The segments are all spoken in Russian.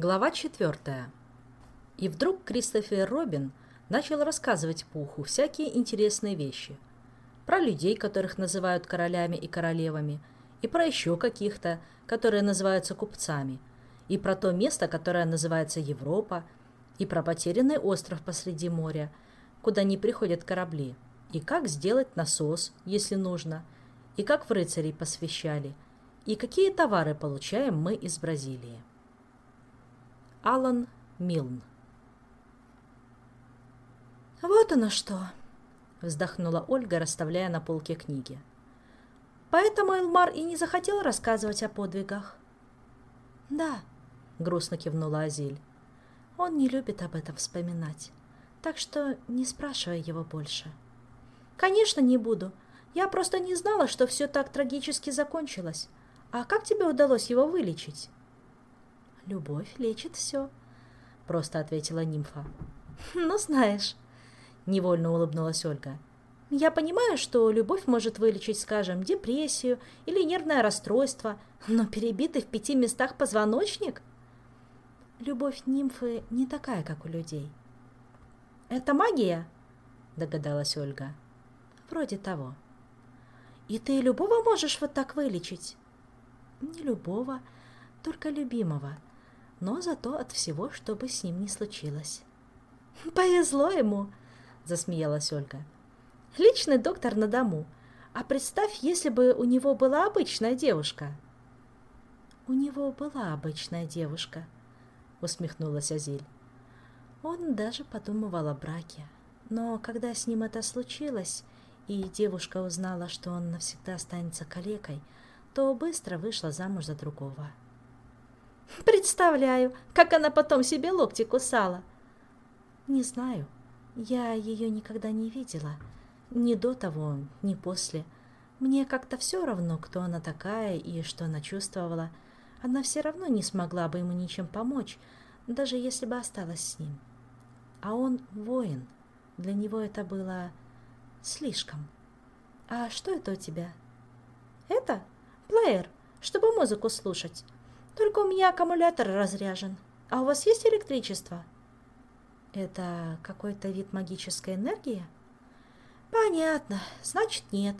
Глава четвертая. И вдруг Кристофер Робин начал рассказывать Пуху всякие интересные вещи. Про людей, которых называют королями и королевами, и про еще каких-то, которые называются купцами, и про то место, которое называется Европа, и про потерянный остров посреди моря, куда не приходят корабли, и как сделать насос, если нужно, и как в рыцарей посвящали, и какие товары получаем мы из Бразилии. Алан Милн. «Вот оно что!» — вздохнула Ольга, расставляя на полке книги. «Поэтому Элмар и не захотел рассказывать о подвигах?» «Да», — грустно кивнула Азиль. «Он не любит об этом вспоминать, так что не спрашивай его больше». «Конечно, не буду. Я просто не знала, что все так трагически закончилось. А как тебе удалось его вылечить?» «Любовь лечит все», — просто ответила нимфа. «Ну, знаешь», — невольно улыбнулась Ольга. «Я понимаю, что любовь может вылечить, скажем, депрессию или нервное расстройство, но перебитый в пяти местах позвоночник...» «Любовь нимфы не такая, как у людей». «Это магия?» — догадалась Ольга. «Вроде того». «И ты любого можешь вот так вылечить?» «Не любого, только любимого», но зато от всего, что бы с ним ни случилось. «Повезло ему!» – засмеялась Ольга. «Личный доктор на дому. А представь, если бы у него была обычная девушка». «У него была обычная девушка», – усмехнулась Азиль. Он даже подумывал о браке. Но когда с ним это случилось, и девушка узнала, что он навсегда останется калекой, то быстро вышла замуж за другого. Представляю, как она потом себе локти кусала. Не знаю. Я ее никогда не видела. Ни до того, ни после. Мне как-то все равно, кто она такая и что она чувствовала. Она все равно не смогла бы ему ничем помочь, даже если бы осталась с ним. А он воин. Для него это было слишком. А что это у тебя? Это плеер, чтобы музыку слушать. Только у меня аккумулятор разряжен. А у вас есть электричество? Это какой-то вид магической энергии? Понятно. Значит, нет.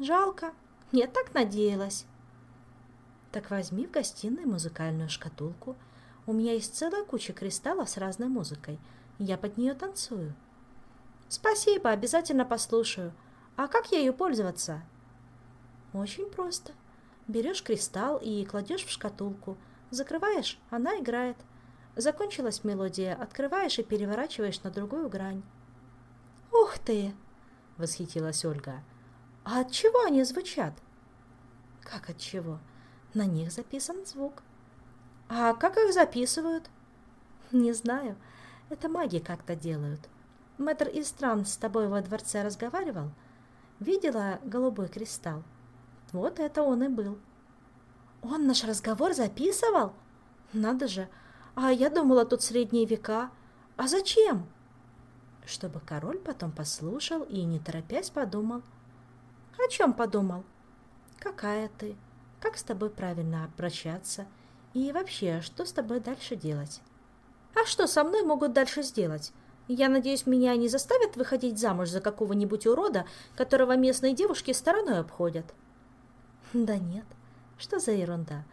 Жалко. Я так надеялась. Так возьми в гостиной музыкальную шкатулку. У меня есть целая куча кристаллов с разной музыкой. Я под нее танцую. Спасибо, обязательно послушаю. А как ее пользоваться? Очень просто. Берешь кристалл и кладешь в шкатулку. Закрываешь, она играет. Закончилась мелодия, открываешь и переворачиваешь на другую грань. «Ух ты!» — восхитилась Ольга. «А от чего они звучат?» «Как от чего? На них записан звук». «А как их записывают?» «Не знаю. Это маги как-то делают. Мэтр Истран с тобой во дворце разговаривал? Видела голубой кристалл?» Вот это он и был. Он наш разговор записывал? Надо же. А я думала, тут средние века. А зачем? Чтобы король потом послушал и, не торопясь, подумал. О чем подумал? Какая ты? Как с тобой правильно обращаться? И вообще, что с тобой дальше делать? А что со мной могут дальше сделать? Я надеюсь, меня не заставят выходить замуж за какого-нибудь урода, которого местные девушки стороной обходят. Да нет, что за ерунда?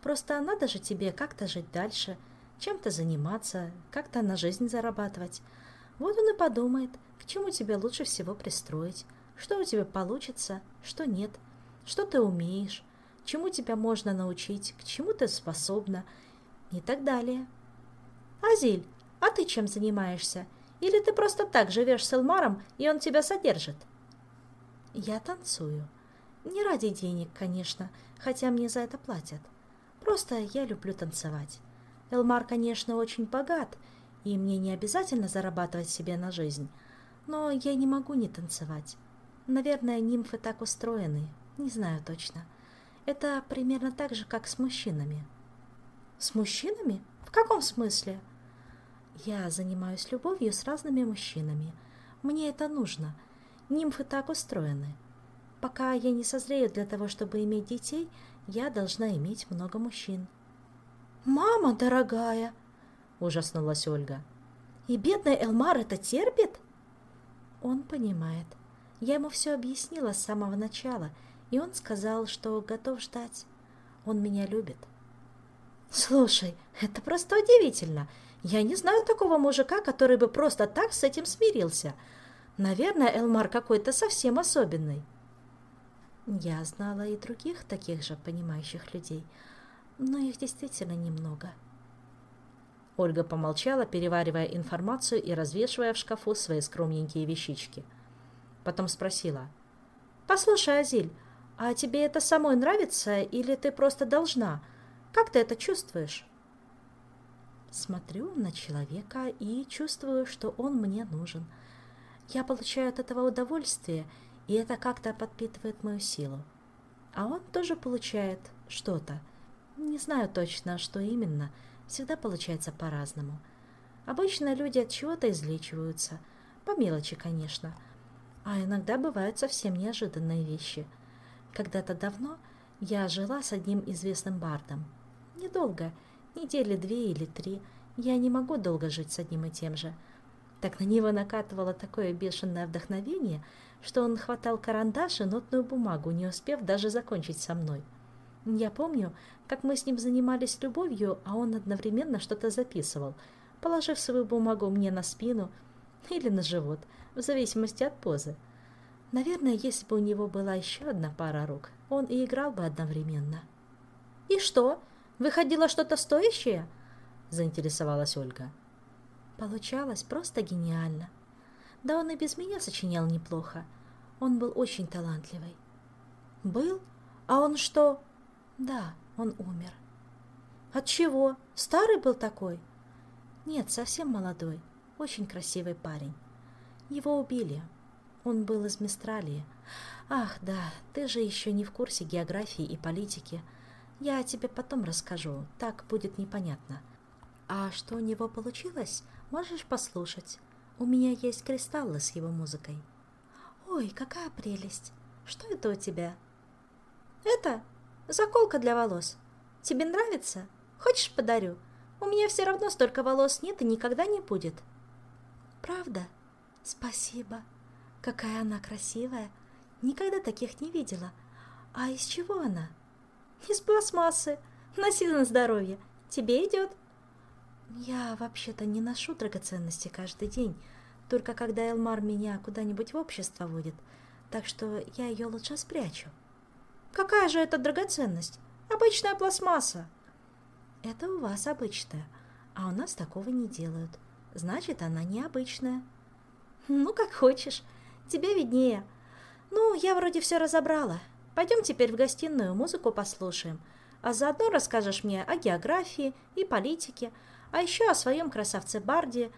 Просто надо же тебе как-то жить дальше, чем-то заниматься, как-то на жизнь зарабатывать. Вот он и подумает, к чему тебе лучше всего пристроить, что у тебя получится, что нет, что ты умеешь, чему тебя можно научить, к чему ты способна и так далее. Азиль, а ты чем занимаешься? Или ты просто так живешь с Элмаром, и он тебя содержит? Я танцую. Не ради денег, конечно, хотя мне за это платят. Просто я люблю танцевать. Элмар, конечно, очень богат, и мне не обязательно зарабатывать себе на жизнь, но я не могу не танцевать. Наверное, нимфы так устроены, не знаю точно. Это примерно так же, как с мужчинами. С мужчинами? В каком смысле? Я занимаюсь любовью с разными мужчинами. Мне это нужно. Нимфы так устроены. Пока я не созрею для того, чтобы иметь детей, я должна иметь много мужчин. «Мама дорогая!» ужаснулась Ольга. И бедный Элмар это терпит? Он понимает. Я ему все объяснила с самого начала, и он сказал, что готов ждать. Он меня любит. Слушай, это просто удивительно. Я не знаю такого мужика, который бы просто так с этим смирился. Наверное, Элмар какой-то совсем особенный. Я знала и других таких же понимающих людей, но их действительно немного. Ольга помолчала, переваривая информацию и развешивая в шкафу свои скромненькие вещички. Потом спросила. «Послушай, Азиль, а тебе это самой нравится или ты просто должна? Как ты это чувствуешь?» Смотрю на человека и чувствую, что он мне нужен. Я получаю от этого удовольствие, и это как-то подпитывает мою силу. А он тоже получает что-то. Не знаю точно, что именно. Всегда получается по-разному. Обычно люди от чего-то излечиваются. По мелочи, конечно. А иногда бывают совсем неожиданные вещи. Когда-то давно я жила с одним известным бардом. Недолго, недели две или три. Я не могу долго жить с одним и тем же. Так на него накатывало такое бешеное вдохновение, что он хватал карандаш и нотную бумагу, не успев даже закончить со мной. Я помню, как мы с ним занимались любовью, а он одновременно что-то записывал, положив свою бумагу мне на спину или на живот, в зависимости от позы. Наверное, если бы у него была еще одна пара рук, он и играл бы одновременно. «И что? Выходило что-то стоящее?» – заинтересовалась Ольга. Получалось просто гениально. Да он и без меня сочинял неплохо. Он был очень талантливый. «Был? А он что?» «Да, он умер». «От чего? Старый был такой?» «Нет, совсем молодой. Очень красивый парень. Его убили. Он был из Мистралии. Ах, да, ты же еще не в курсе географии и политики. Я тебе потом расскажу, так будет непонятно. А что у него получилось, можешь послушать. У меня есть кристаллы с его музыкой. Ой, какая прелесть! Что это у тебя? Это заколка для волос. Тебе нравится? Хочешь, подарю? У меня все равно столько волос нет и никогда не будет. Правда? Спасибо. Какая она красивая. Никогда таких не видела. А из чего она? Из пластмассы. Носи на здоровье. Тебе идет. Я вообще-то не ношу драгоценности каждый день, только когда Элмар меня куда-нибудь в общество водит, так что я ее лучше спрячу. Какая же это драгоценность? Обычная пластмасса. Это у вас обычная, а у нас такого не делают. Значит, она необычная. Ну, как хочешь. Тебе виднее. Ну, я вроде все разобрала. Пойдем теперь в гостиную, музыку послушаем. А заодно расскажешь мне о географии и политике, а еще о своем красавце Барде,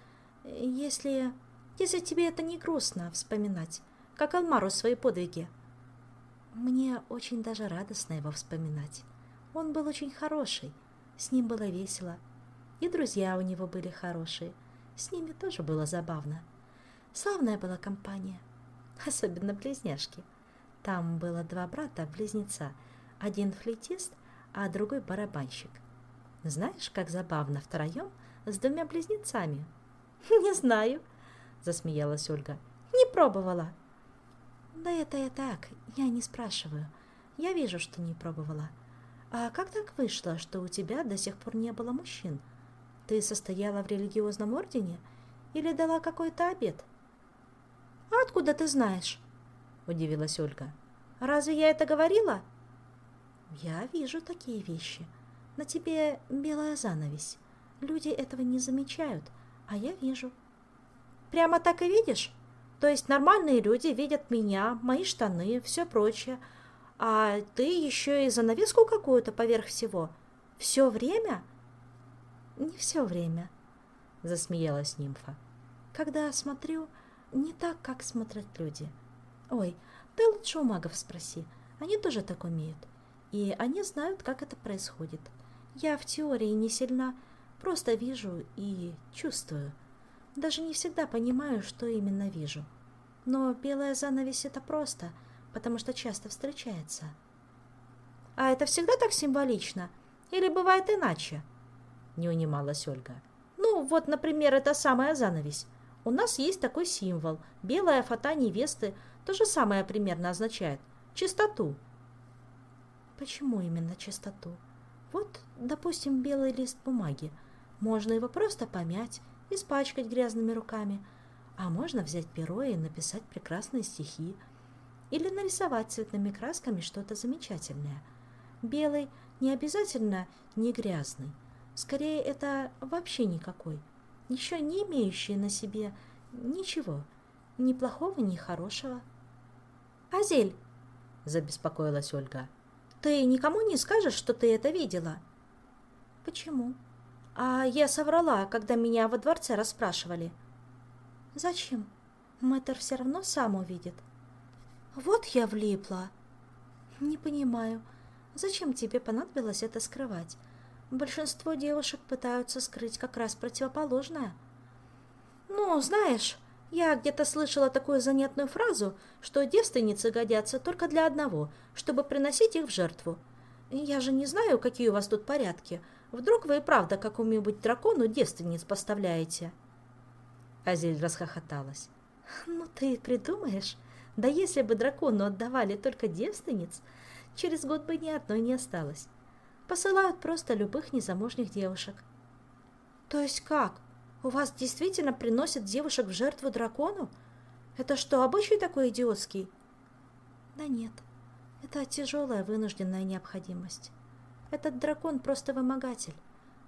если... если тебе это не грустно вспоминать, как Алмару свои подвиги. Мне очень даже радостно его вспоминать. Он был очень хороший, с ним было весело. И друзья у него были хорошие, с ними тоже было забавно. Славная была компания, особенно близняшки. Там было два брата-близнеца, один флейтист, а другой барабанщик. Знаешь, как забавно втроем с двумя близнецами? Не знаю, засмеялась Ольга. Не пробовала. Да это я так, я не спрашиваю. Я вижу, что не пробовала. А как так вышло, что у тебя до сих пор не было мужчин? Ты состояла в религиозном ордене или дала какой-то обед? А откуда ты знаешь? Удивилась Ольга. Разве я это говорила? Я вижу такие вещи. На тебе белая занавесь. Люди этого не замечают, а я вижу. Прямо так и видишь? То есть нормальные люди видят меня, мои штаны, все прочее, а ты еще и занавеску какую-то поверх всего. Все время? Не все время, засмеялась нимфа. Когда смотрю, не так, как смотрят люди. Ой, ты лучше у магов спроси, они тоже так умеют. И они знают, как это происходит. Я в теории не сильна, просто вижу и чувствую. Даже не всегда понимаю, что именно вижу. Но белая занавесь — это просто, потому что часто встречается. А это всегда так символично? Или бывает иначе? Не унималась Ольга. Ну, вот, например, это самая занавесь. У нас есть такой символ. Белая фата невесты то же самое примерно означает. Чистоту. Почему именно чистоту? Вот, допустим, белый лист бумаги. Можно его просто помять, испачкать грязными руками. А можно взять перо и написать прекрасные стихи. Или нарисовать цветными красками что-то замечательное. Белый не обязательно не грязный. Скорее, это вообще никакой. Еще не имеющий на себе ничего. Ни плохого, ни хорошего. «Азель!» – забеспокоилась Ольга. «Ты никому не скажешь, что ты это видела?» «Почему?» «А я соврала, когда меня во дворце расспрашивали». «Зачем? Мэтр все равно сам увидит». «Вот я влипла». «Не понимаю, зачем тебе понадобилось это скрывать? Большинство девушек пытаются скрыть как раз противоположное». «Ну, знаешь, я где-то слышала такую занятную фразу, что девственницы годятся только для одного, чтобы приносить их в жертву. Я же не знаю, какие у вас тут порядки. Вдруг вы и правда какому-нибудь дракону девственниц поставляете?» Азель расхохоталась. «Ну ты придумаешь? Да если бы дракону отдавали только девственниц, через год бы ни одной не осталось. Посылают просто любых незамужних девушек». «То есть как? У вас действительно приносят девушек в жертву дракону? Это что, обычай такой идиотский? Да нет, это тяжелая вынужденная необходимость. Этот дракон просто вымогатель.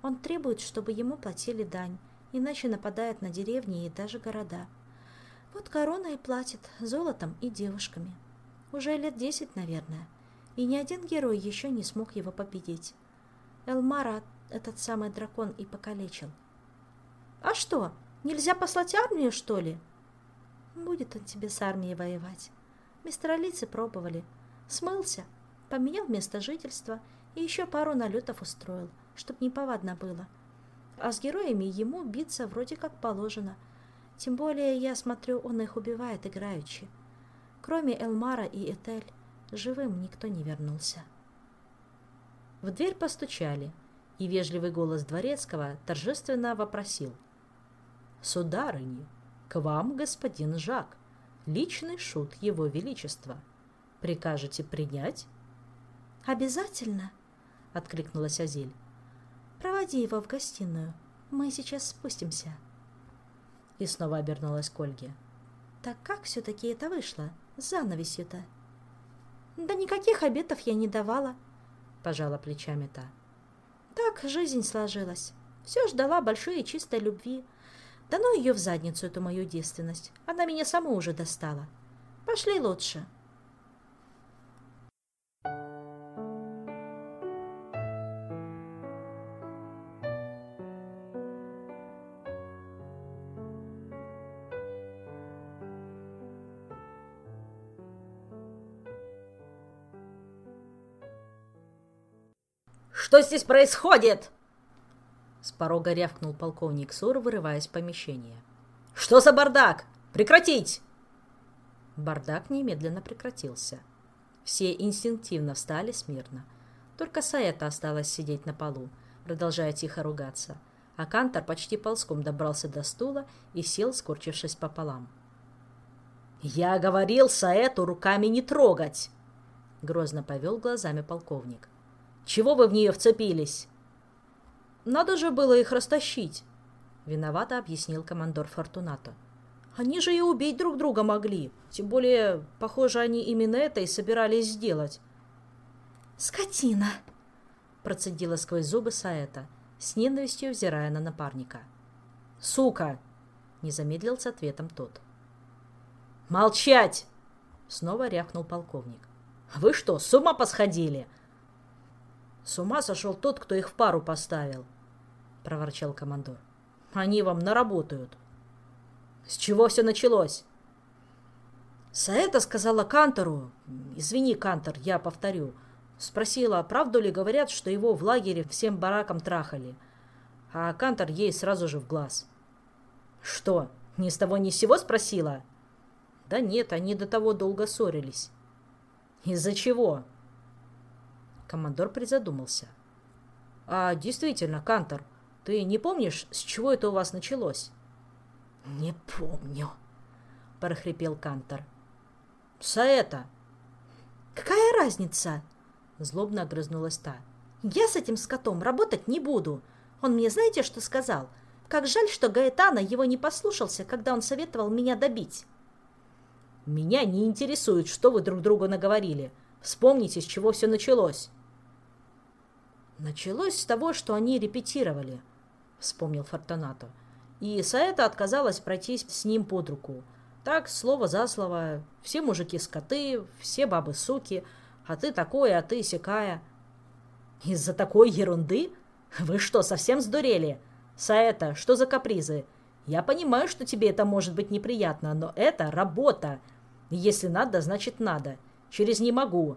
Он требует, чтобы ему платили дань, иначе нападает на деревни и даже города. Вот корона и платит золотом и девушками. Уже лет десять, наверное. И ни один герой еще не смог его победить. Элмара этот самый дракон и покалечил – а что, нельзя послать армию, что ли? Будет он тебе с армией воевать. Мистралицы пробовали. Смылся, поменял место жительства и еще пару налетов устроил, чтоб неповадно было. А с героями ему биться вроде как положено. Тем более, я смотрю, он их убивает играючи. Кроме Элмара и Этель, живым никто не вернулся. В дверь постучали, и вежливый голос дворецкого торжественно вопросил — «Сударыни, к вам господин Жак, личный шут его величества. Прикажете принять?» «Обязательно!» — откликнулась Азель. «Проводи его в гостиную. Мы сейчас спустимся». И снова обернулась к Ольге. «Так как все-таки это вышло? С занавесью-то?» «Да никаких обетов я не давала», — пожала плечами та. «Так жизнь сложилась. Все ждала большой и чистой любви, да ну ее в задницу, эту мою девственность. Она меня саму уже достала. Пошли лучше. «Что здесь происходит?» Порога рявкнул полковник Сур, вырываясь в помещение. «Что за бардак? Прекратить!» Бардак немедленно прекратился. Все инстинктивно встали смирно. Только Саэта осталась сидеть на полу, продолжая тихо ругаться, а Кантор почти ползком добрался до стула и сел, скорчившись пополам. «Я говорил Саэту руками не трогать!» Грозно повел глазами полковник. «Чего вы в нее вцепились?» Надо же было их растащить, виновато объяснил командор Фортунато. Они же и убить друг друга могли. Тем более, похоже, они именно это и собирались сделать. «Скотина!» – процедила сквозь зубы Саэта, с ненавистью взирая на напарника. «Сука!» – не замедлил с ответом тот. «Молчать!» – снова рявкнул полковник. «Вы что, с ума посходили?» «С ума сошел тот, кто их в пару поставил», проворчал командор. Они вам наработают. С чего все началось? Саэта сказала Кантору, извини, Кантор, я повторю, спросила, правду ли говорят, что его в лагере всем бараком трахали. А Кантор ей сразу же в глаз. Что, ни с того ни с сего спросила? Да нет, они до того долго ссорились. Из-за чего? Командор призадумался. А действительно, Кантор, Ты не помнишь, с чего это у вас началось?» «Не помню», — прохрипел Кантор. «Саэта!» «Какая разница?» — злобно огрызнулась та. «Я с этим скотом работать не буду. Он мне знаете, что сказал? Как жаль, что Гаэтана его не послушался, когда он советовал меня добить». «Меня не интересует, что вы друг другу наговорили. Вспомните, с чего все началось». «Началось с того, что они репетировали», — вспомнил Фортунато. И Саэта отказалась пройтись с ним под руку. Так, слово за слово, все мужики скоты, все бабы суки, а ты такой, а ты сякая. Из-за такой ерунды? Вы что, совсем сдурели? Саэта, что за капризы? Я понимаю, что тебе это может быть неприятно, но это работа. Если надо, значит надо. Через «не могу».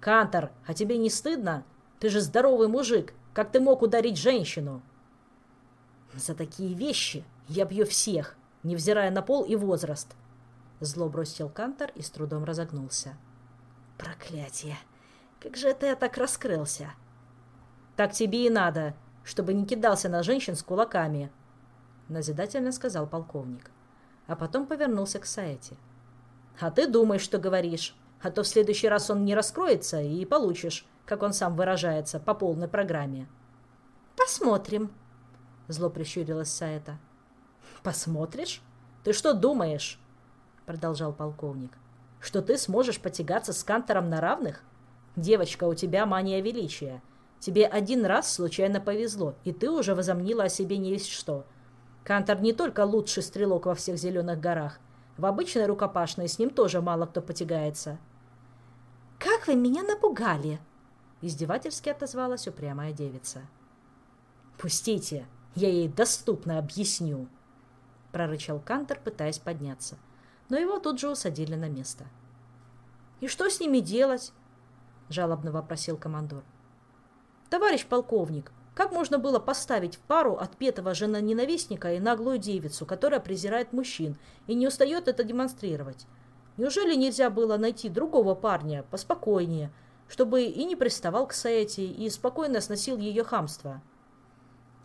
Кантор, а тебе не стыдно? Ты же здоровый мужик. Как ты мог ударить женщину? За такие вещи я бью всех, невзирая на пол и возраст. Зло бросил Кантор и с трудом разогнулся. Проклятие! Как же это я так раскрылся? Так тебе и надо, чтобы не кидался на женщин с кулаками, назидательно сказал полковник. А потом повернулся к Саэте. А ты думаешь, что говоришь, а то в следующий раз он не раскроется и получишь, как он сам выражается, по полной программе. Посмотрим, Зло прищурилась Саэта. «Посмотришь? Ты что думаешь?» Продолжал полковник. «Что ты сможешь потягаться с Кантором на равных? Девочка, у тебя мания величия. Тебе один раз случайно повезло, и ты уже возомнила о себе не есть что. Кантор не только лучший стрелок во всех зеленых горах. В обычной рукопашной с ним тоже мало кто потягается». «Как вы меня напугали!» Издевательски отозвалась упрямая девица. «Пустите!» Я ей доступно объясню, — прорычал Кантер, пытаясь подняться. Но его тут же усадили на место. «И что с ними делать?» — жалобно вопросил командор. «Товарищ полковник, как можно было поставить в пару отпетого жена-ненавистника и наглую девицу, которая презирает мужчин и не устает это демонстрировать? Неужели нельзя было найти другого парня, поспокойнее, чтобы и не приставал к Саэти, и спокойно сносил ее хамство?»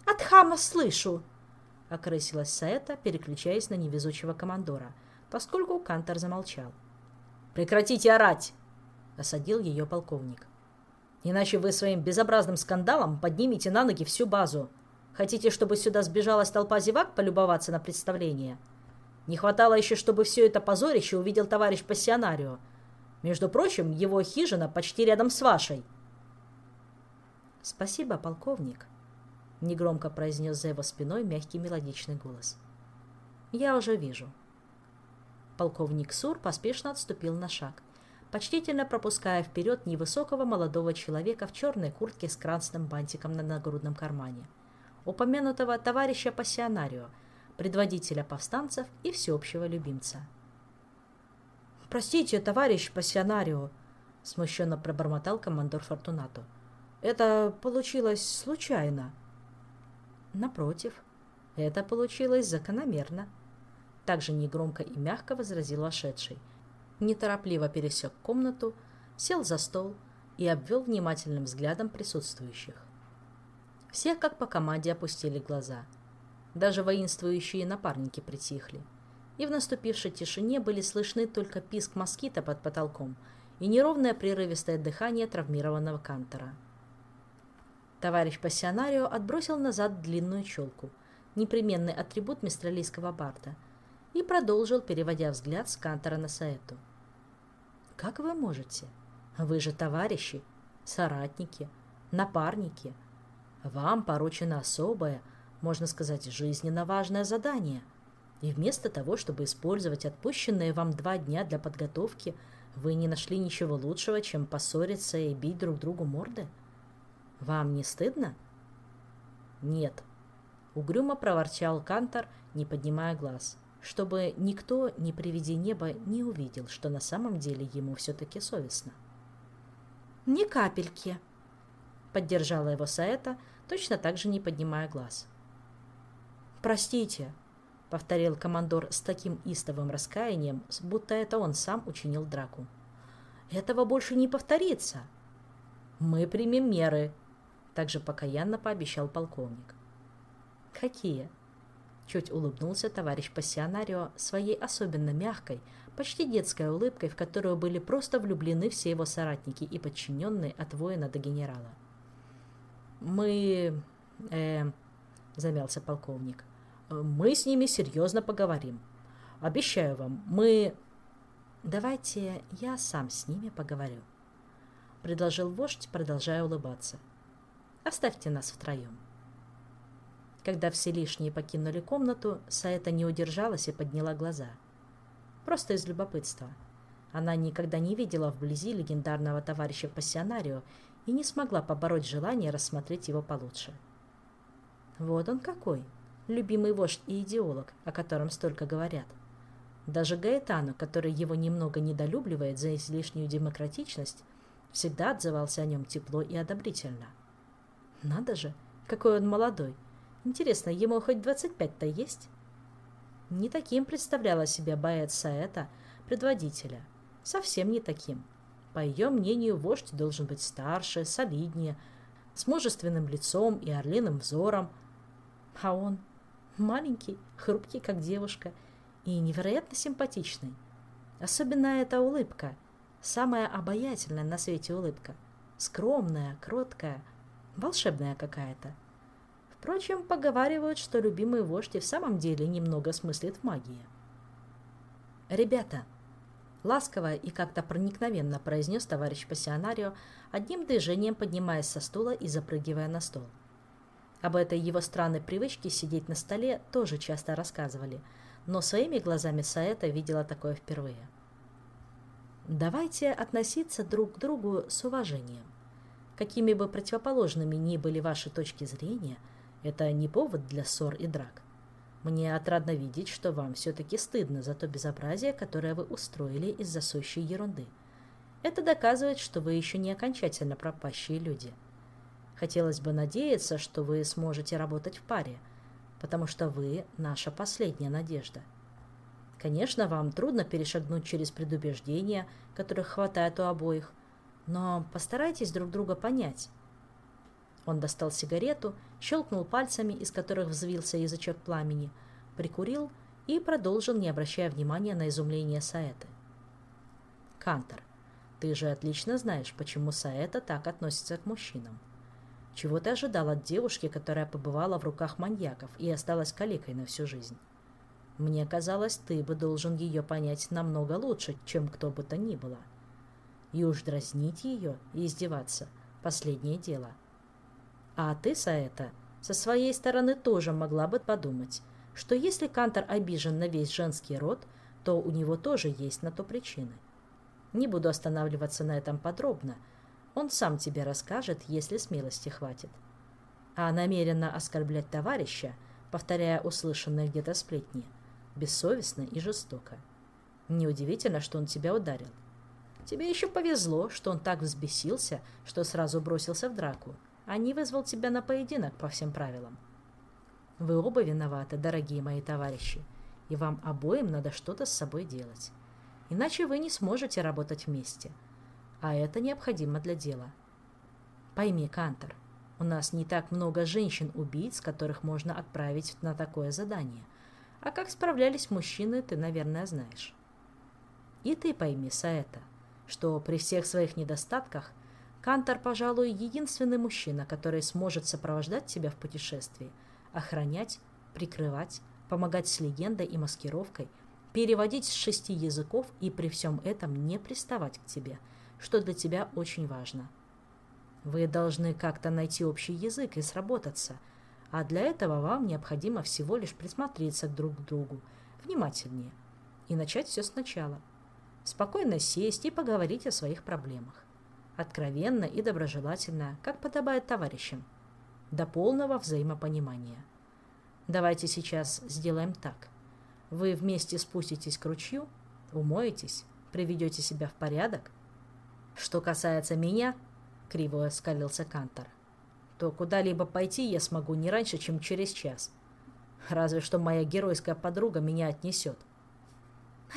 От хама слышу!» — окрысилась Саэта, переключаясь на невезучего командора, поскольку Кантор замолчал. «Прекратите орать!» — осадил ее полковник. «Иначе вы своим безобразным скандалом поднимете на ноги всю базу. Хотите, чтобы сюда сбежалась толпа зевак полюбоваться на представление? Не хватало еще, чтобы все это позорище увидел товарищ пассионарио. Между прочим, его хижина почти рядом с вашей». «Спасибо, полковник», — негромко произнес за его спиной мягкий мелодичный голос. «Я уже вижу». Полковник Сур поспешно отступил на шаг, почтительно пропуская вперед невысокого молодого человека в черной куртке с красным бантиком на нагрудном кармане, упомянутого товарища пассионарио, предводителя повстанцев и всеобщего любимца. «Простите, товарищ пассионарио», — смущенно пробормотал командор Фортунато. «Это получилось случайно». Напротив, это получилось закономерно. Также негромко и мягко возразил вошедший. Неторопливо пересек комнату, сел за стол и обвел внимательным взглядом присутствующих. Все как по команде опустили глаза. Даже воинствующие напарники притихли. И в наступившей тишине были слышны только писк москита под потолком и неровное прерывистое дыхание травмированного кантора. Товарищ пассионарио отбросил назад длинную челку, непременный атрибут мистралийского барда, и продолжил, переводя взгляд с Кантора на Саэту. «Как вы можете? Вы же товарищи, соратники, напарники. Вам поручено особое, можно сказать, жизненно важное задание. И вместо того, чтобы использовать отпущенные вам два дня для подготовки, вы не нашли ничего лучшего, чем поссориться и бить друг другу морды?» Вам не стыдно? Нет. Угрюмо проворчал Кантор, не поднимая глаз, чтобы никто, ни при виде неба, не увидел, что на самом деле ему все-таки совестно. «Ни капельки», — поддержала его Саэта, точно так же не поднимая глаз. «Простите», — повторил командор с таким истовым раскаянием, будто это он сам учинил драку. «Этого больше не повторится. Мы примем меры», также покаянно пообещал полковник. Какие? Чуть улыбнулся товарищ пассионарио своей особенно мягкой, почти детской улыбкой, в которую были просто влюблены все его соратники и подчиненные от воина до генерала. «Мы...» э, — замялся полковник. «Мы с ними серьезно поговорим. Обещаю вам, мы...» «Давайте я сам с ними поговорю», — предложил вождь, продолжая улыбаться. «Оставьте нас втроем». Когда все лишние покинули комнату, Саэта не удержалась и подняла глаза. Просто из любопытства. Она никогда не видела вблизи легендарного товарища пассионарио и не смогла побороть желание рассмотреть его получше. Вот он какой, любимый вождь и идеолог, о котором столько говорят. Даже Гаэтану, который его немного недолюбливает за излишнюю демократичность, всегда отзывался о нем тепло и одобрительно. Надо же, какой он молодой. Интересно, ему хоть 25-то есть? Не таким представляла себя Баэт Саэта, предводителя. Совсем не таким. По ее мнению, вождь должен быть старше, солиднее, с мужественным лицом и орлиным взором. А он маленький, хрупкий, как девушка – и невероятно симпатичный. Особенно эта улыбка, самая обаятельная на свете улыбка. Скромная, кроткая, волшебная какая-то. Впрочем, поговаривают, что любимый вождь в самом деле немного смыслит в магии. «Ребята!» Ласково и как-то проникновенно произнес товарищ пассионарио, одним движением поднимаясь со стула и запрыгивая на стол. Об этой его странной привычке сидеть на столе тоже часто рассказывали – но своими глазами Саэта видела такое впервые. Давайте относиться друг к другу с уважением. Какими бы противоположными ни были ваши точки зрения, это не повод для ссор и драк. Мне отрадно видеть, что вам все-таки стыдно за то безобразие, которое вы устроили из-за сущей ерунды. Это доказывает, что вы еще не окончательно пропащие люди. Хотелось бы надеяться, что вы сможете работать в паре – потому что вы наша последняя надежда. Конечно, вам трудно перешагнуть через предубеждения, которых хватает у обоих, но постарайтесь друг друга понять. Он достал сигарету, щелкнул пальцами, из которых взвился язычок пламени, прикурил и продолжил, не обращая внимания на изумление Саэты. «Кантор, ты же отлично знаешь, почему Саэта так относится к мужчинам. Чего ты ожидал от девушки, которая побывала в руках маньяков и осталась калекой на всю жизнь? Мне казалось, ты бы должен ее понять намного лучше, чем кто бы то ни было. И уж дразнить ее и издеваться – последнее дело. А ты, Саэта, со своей стороны тоже могла бы подумать, что если Кантор обижен на весь женский род, то у него тоже есть на то причины. Не буду останавливаться на этом подробно – он сам тебе расскажет, если смелости хватит. А намеренно оскорблять товарища, повторяя услышанные где-то сплетни, бессовестно и жестоко. Неудивительно, что он тебя ударил. Тебе еще повезло, что он так взбесился, что сразу бросился в драку, а не вызвал тебя на поединок по всем правилам. Вы оба виноваты, дорогие мои товарищи, и вам обоим надо что-то с собой делать. Иначе вы не сможете работать вместе – а это необходимо для дела. Пойми, Кантор, у нас не так много женщин-убийц, которых можно отправить на такое задание. А как справлялись мужчины, ты, наверное, знаешь. И ты пойми, Саэта, что при всех своих недостатках Кантор, пожалуй, единственный мужчина, который сможет сопровождать тебя в путешествии, охранять, прикрывать, помогать с легендой и маскировкой, переводить с шести языков и при всем этом не приставать к тебе – что для тебя очень важно. Вы должны как-то найти общий язык и сработаться, а для этого вам необходимо всего лишь присмотреться друг к другу внимательнее и начать все сначала. Спокойно сесть и поговорить о своих проблемах. Откровенно и доброжелательно, как подобает товарищам. До полного взаимопонимания. Давайте сейчас сделаем так. Вы вместе спуститесь к ручью, умоетесь, приведете себя в порядок, что касается меня, криво оскалился Кантор, то куда-либо пойти я смогу не раньше, чем через час. Разве что моя геройская подруга меня отнесет.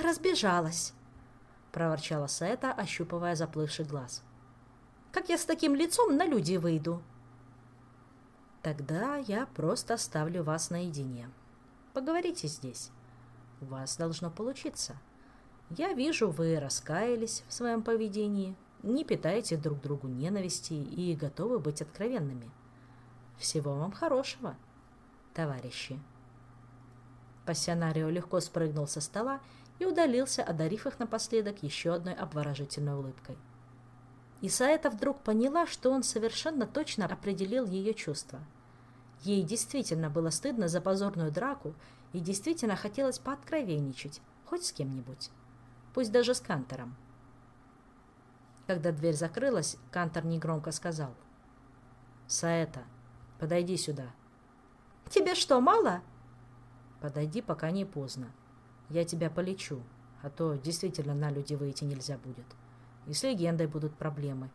«Разбежалась», — проворчала Сета, ощупывая заплывший глаз. «Как я с таким лицом на люди выйду?» Тогда я просто оставлю вас наедине. Поговорите здесь. У вас должно получиться. Я вижу, вы раскаялись в своем поведении, не питаете друг другу ненависти и готовы быть откровенными. Всего вам хорошего, товарищи. Пассионарио легко спрыгнул со стола и удалился, одарив их напоследок еще одной обворожительной улыбкой. Исаэта вдруг поняла, что он совершенно точно определил ее чувства. Ей действительно было стыдно за позорную драку и действительно хотелось пооткровенничать, хоть с кем-нибудь. Пусть даже с Кантором. Когда дверь закрылась, Кантор негромко сказал. «Саэта, подойди сюда». «Тебе что, мало?» «Подойди, пока не поздно. Я тебя полечу, а то действительно на люди выйти нельзя будет». И с легендой будут проблемы.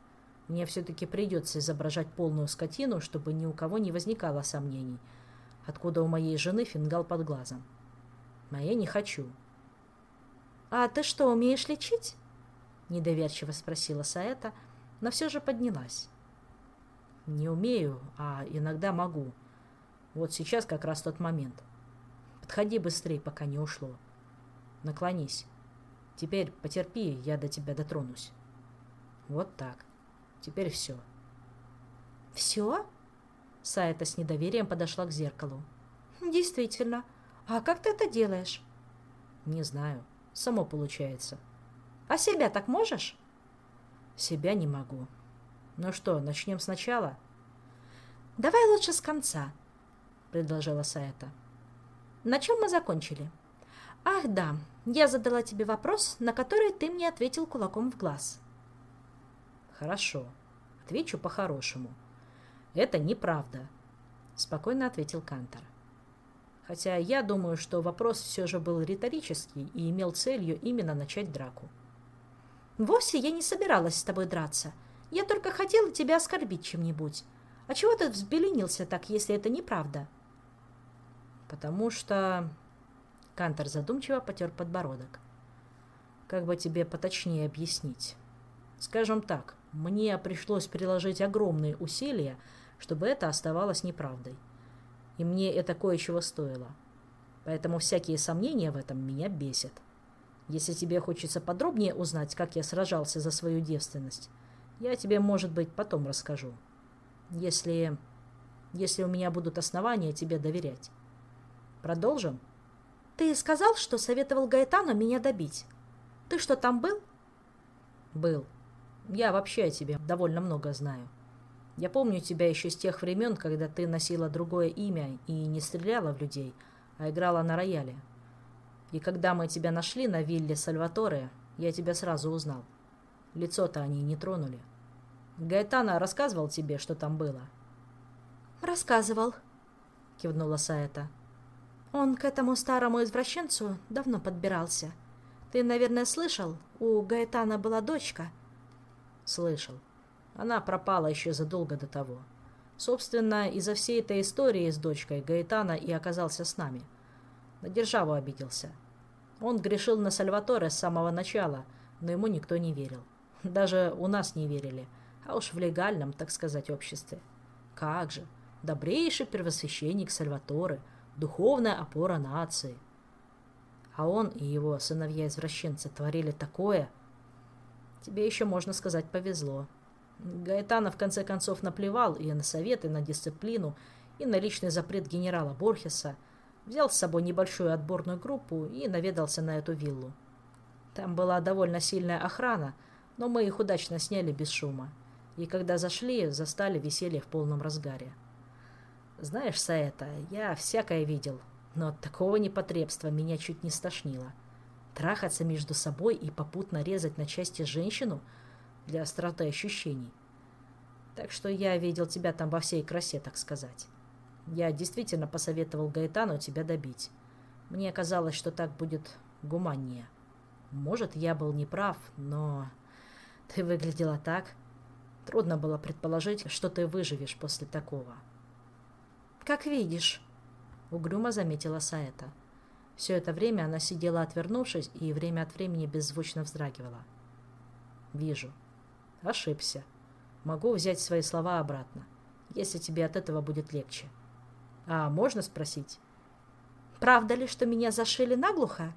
Мне все-таки придется изображать полную скотину, чтобы ни у кого не возникало сомнений, откуда у моей жены фингал под глазом. А я не хочу. «А ты что, умеешь лечить?» — недоверчиво спросила Саэта, но все же поднялась. «Не умею, а иногда могу. Вот сейчас как раз тот момент. Подходи быстрее, пока не ушло. Наклонись. Теперь потерпи, я до тебя дотронусь». Вот так. Теперь все. Все? Сайта с недоверием подошла к зеркалу. Действительно. А как ты это делаешь? Не знаю. Само получается. А себя так можешь? Себя не могу. Ну что, начнем сначала? Давай лучше с конца, предложила Саэта. На чем мы закончили? Ах, да, я задала тебе вопрос, на который ты мне ответил кулаком в глаз. Хорошо. Отвечу по-хорошему. Это неправда, спокойно ответил Кантор. Хотя я думаю, что вопрос все же был риторический и имел целью именно начать драку. Вовсе я не собиралась с тобой драться. Я только хотела тебя оскорбить чем-нибудь. А чего ты взбеленился так, если это неправда? Потому что... Кантор задумчиво потер подбородок. Как бы тебе поточнее объяснить? Скажем так, мне пришлось приложить огромные усилия, чтобы это оставалось неправдой. И мне это кое-чего стоило. Поэтому всякие сомнения в этом меня бесят. Если тебе хочется подробнее узнать, как я сражался за свою девственность, я тебе, может быть, потом расскажу. Если... если у меня будут основания тебе доверять. Продолжим? Ты сказал, что советовал Гаэтану меня добить. Ты что, там был? Был. Я вообще о тебе довольно много знаю. Я помню тебя еще с тех времен, когда ты носила другое имя и не стреляла в людей, а играла на рояле. И когда мы тебя нашли на вилле Сальваторе, я тебя сразу узнал. Лицо-то они не тронули. Гаэтана рассказывал тебе, что там было? «Рассказывал», — кивнула Саэта. «Он к этому старому извращенцу давно подбирался. Ты, наверное, слышал, у Гаэтана была дочка — Слышал. Она пропала еще задолго до того. Собственно, из-за всей этой истории с дочкой Гаэтана и оказался с нами. На державу обиделся. Он грешил на Сальваторе с самого начала, но ему никто не верил. Даже у нас не верили, а уж в легальном, так сказать, обществе. Как же, добрейший первосвященник Сальваторе, духовная опора нации. А он и его сыновья-извращенцы творили такое – Тебе еще, можно сказать, повезло. Гаэтана в конце концов наплевал и на совет, и на дисциплину, и на личный запрет генерала Борхеса, взял с собой небольшую отборную группу и наведался на эту виллу. Там была довольно сильная охрана, но мы их удачно сняли без шума. И когда зашли, застали веселье в полном разгаре. Знаешь, Саэта, я всякое видел, но от такого непотребства меня чуть не стошнило. — Трахаться между собой и попутно резать на части женщину для остроты ощущений. Так что я видел тебя там во всей красе, так сказать. Я действительно посоветовал Гаэтану тебя добить. Мне казалось, что так будет гуманнее. Может, я был неправ, но ты выглядела так. Трудно было предположить, что ты выживешь после такого. «Как видишь», — угрюмо заметила Саэта. — все это время она сидела отвернувшись и время от времени беззвучно вздрагивала. «Вижу. Ошибся. Могу взять свои слова обратно. если тебе от этого будет легче. А можно спросить? «Правда ли, что меня зашили наглухо?»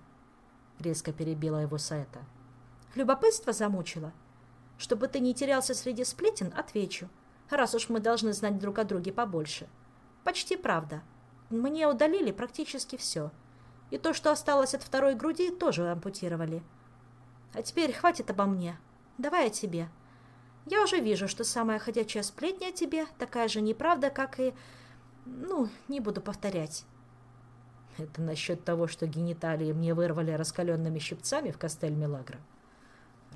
Резко перебила его Саэта. «Любопытство замучило. Чтобы ты не терялся среди сплетен, отвечу, раз уж мы должны знать друг о друге побольше. Почти правда. Мне удалили практически все. И то, что осталось от второй груди, тоже ампутировали. А теперь хватит обо мне. Давай о тебе. Я уже вижу, что самая ходячая сплетня о тебе такая же неправда, как и... Ну, не буду повторять. Это насчет того, что гениталии мне вырвали раскаленными щипцами в Кастель Милагро?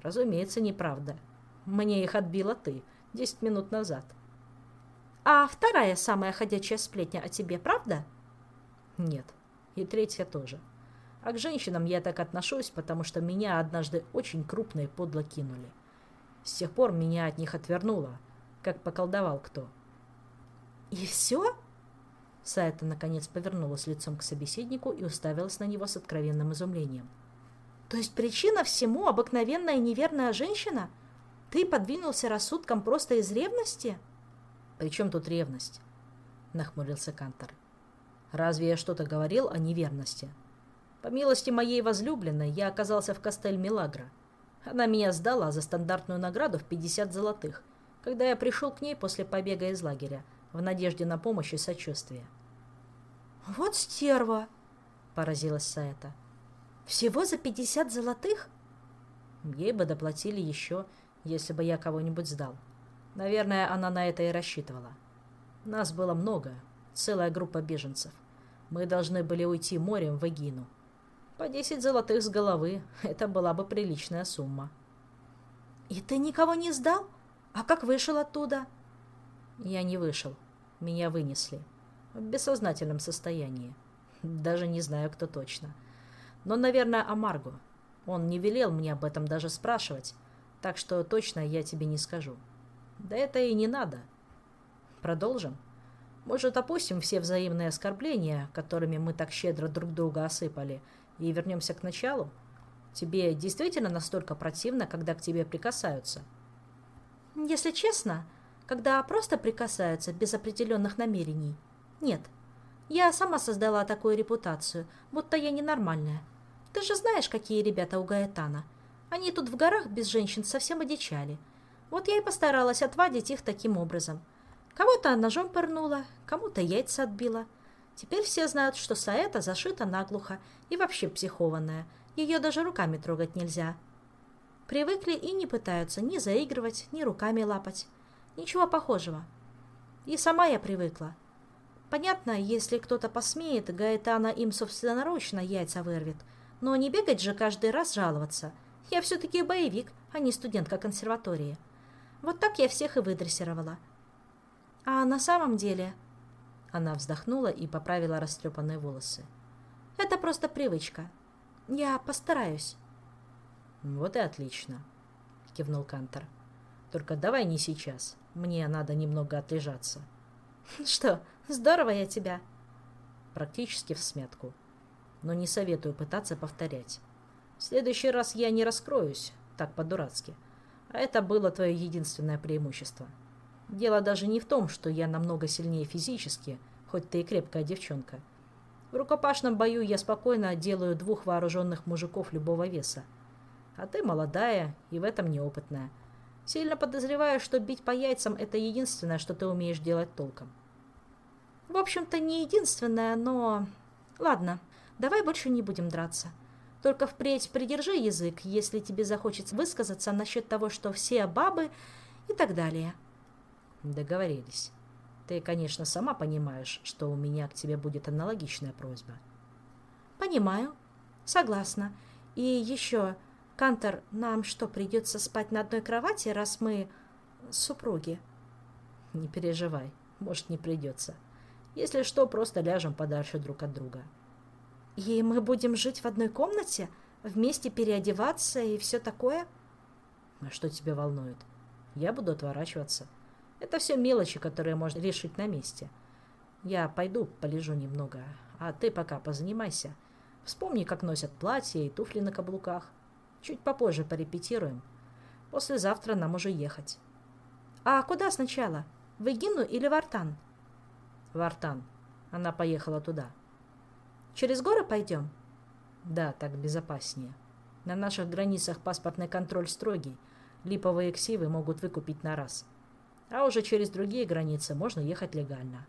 Разумеется, неправда. Мне их отбила ты десять минут назад. А вторая самая ходячая сплетня о тебе, правда? Нет. И третья тоже. А к женщинам я так отношусь, потому что меня однажды очень крупно и подло кинули. С тех пор меня от них отвернуло, как поколдовал кто. «И все?» Сайта наконец повернулась лицом к собеседнику и уставилась на него с откровенным изумлением. «То есть причина всему обыкновенная неверная женщина? Ты подвинулся рассудком просто из ревности?» «При чем тут ревность?» — нахмурился Кантор. «Разве я что-то говорил о неверности? По милости моей возлюбленной я оказался в Кастель Милагро. Она меня сдала за стандартную награду в 50 золотых, когда я пришел к ней после побега из лагеря, в надежде на помощь и сочувствие. «Вот стерва!» — поразилась Саэта. «Всего за пятьдесят золотых?» Ей бы доплатили еще, если бы я кого-нибудь сдал. Наверное, она на это и рассчитывала. Нас было много, целая группа беженцев. Мы должны были уйти морем в Эгину. По десять золотых с головы — это была бы приличная сумма. «И ты никого не сдал? А как вышел оттуда?» Я не вышел. Меня вынесли. В бессознательном состоянии. Даже не знаю, кто точно. Но, наверное, Амарго. Он не велел мне об этом даже спрашивать, так что точно я тебе не скажу. Да это и не надо. Продолжим? Может, опустим все взаимные оскорбления, которыми мы так щедро друг друга осыпали, и вернемся к началу? Тебе действительно настолько противно, когда к тебе прикасаются? Если честно, когда просто прикасаются без определенных намерений. Нет, я сама создала такую репутацию, будто я ненормальная. Ты же знаешь, какие ребята у Гаэтана. Они тут в горах без женщин совсем одичали. Вот я и постаралась отвадить их таким образом. Кого-то ножом пырнула, кому-то яйца отбила. Теперь все знают, что Саэта зашита наглухо и вообще психованная. Ее даже руками трогать нельзя. Привыкли и не пытаются ни заигрывать, ни руками лапать. Ничего похожего. И сама я привыкла. Понятно, если кто-то посмеет, Гаэтана им собственноручно яйца вырвет. Но не бегать же каждый раз жаловаться. Я все-таки боевик, а не студентка консерватории. Вот так я всех и выдрессировала. А на самом деле... Она вздохнула и поправила растрепанные волосы. Это просто привычка. Я постараюсь. Вот и отлично, кивнул Кантор. Только давай не сейчас. Мне надо немного отлежаться. Что, здорово я тебя. Практически в смятку. Но не советую пытаться повторять. В следующий раз я не раскроюсь, так по-дурацки. Это было твое единственное преимущество. Дело даже не в том, что я намного сильнее физически, хоть ты и крепкая девчонка. В рукопашном бою я спокойно делаю двух вооруженных мужиков любого веса. А ты молодая и в этом неопытная. Сильно подозреваю, что бить по яйцам – это единственное, что ты умеешь делать толком. В общем-то, не единственное, но... Ладно, давай больше не будем драться. Только впредь придержи язык, если тебе захочется высказаться насчет того, что все бабы и так далее. Договорились. Ты, конечно, сама понимаешь, что у меня к тебе будет аналогичная просьба. Понимаю. Согласна. И еще... Кантор, нам что, придется спать на одной кровати, раз мы супруги? Не переживай, может, не придется. Если что, просто ляжем подальше друг от друга. И мы будем жить в одной комнате, вместе переодеваться и все такое? А что тебя волнует? Я буду отворачиваться. Это все мелочи, которые можно решить на месте. Я пойду полежу немного, а ты пока позанимайся. Вспомни, как носят платья и туфли на каблуках. Чуть попозже порепетируем. Послезавтра нам уже ехать. А куда сначала? В Эгину или в Артан? В Артан. Она поехала туда. Через горы пойдем? Да, так безопаснее. На наших границах паспортный контроль строгий. Липовые ксивы могут выкупить на раз. А уже через другие границы можно ехать легально.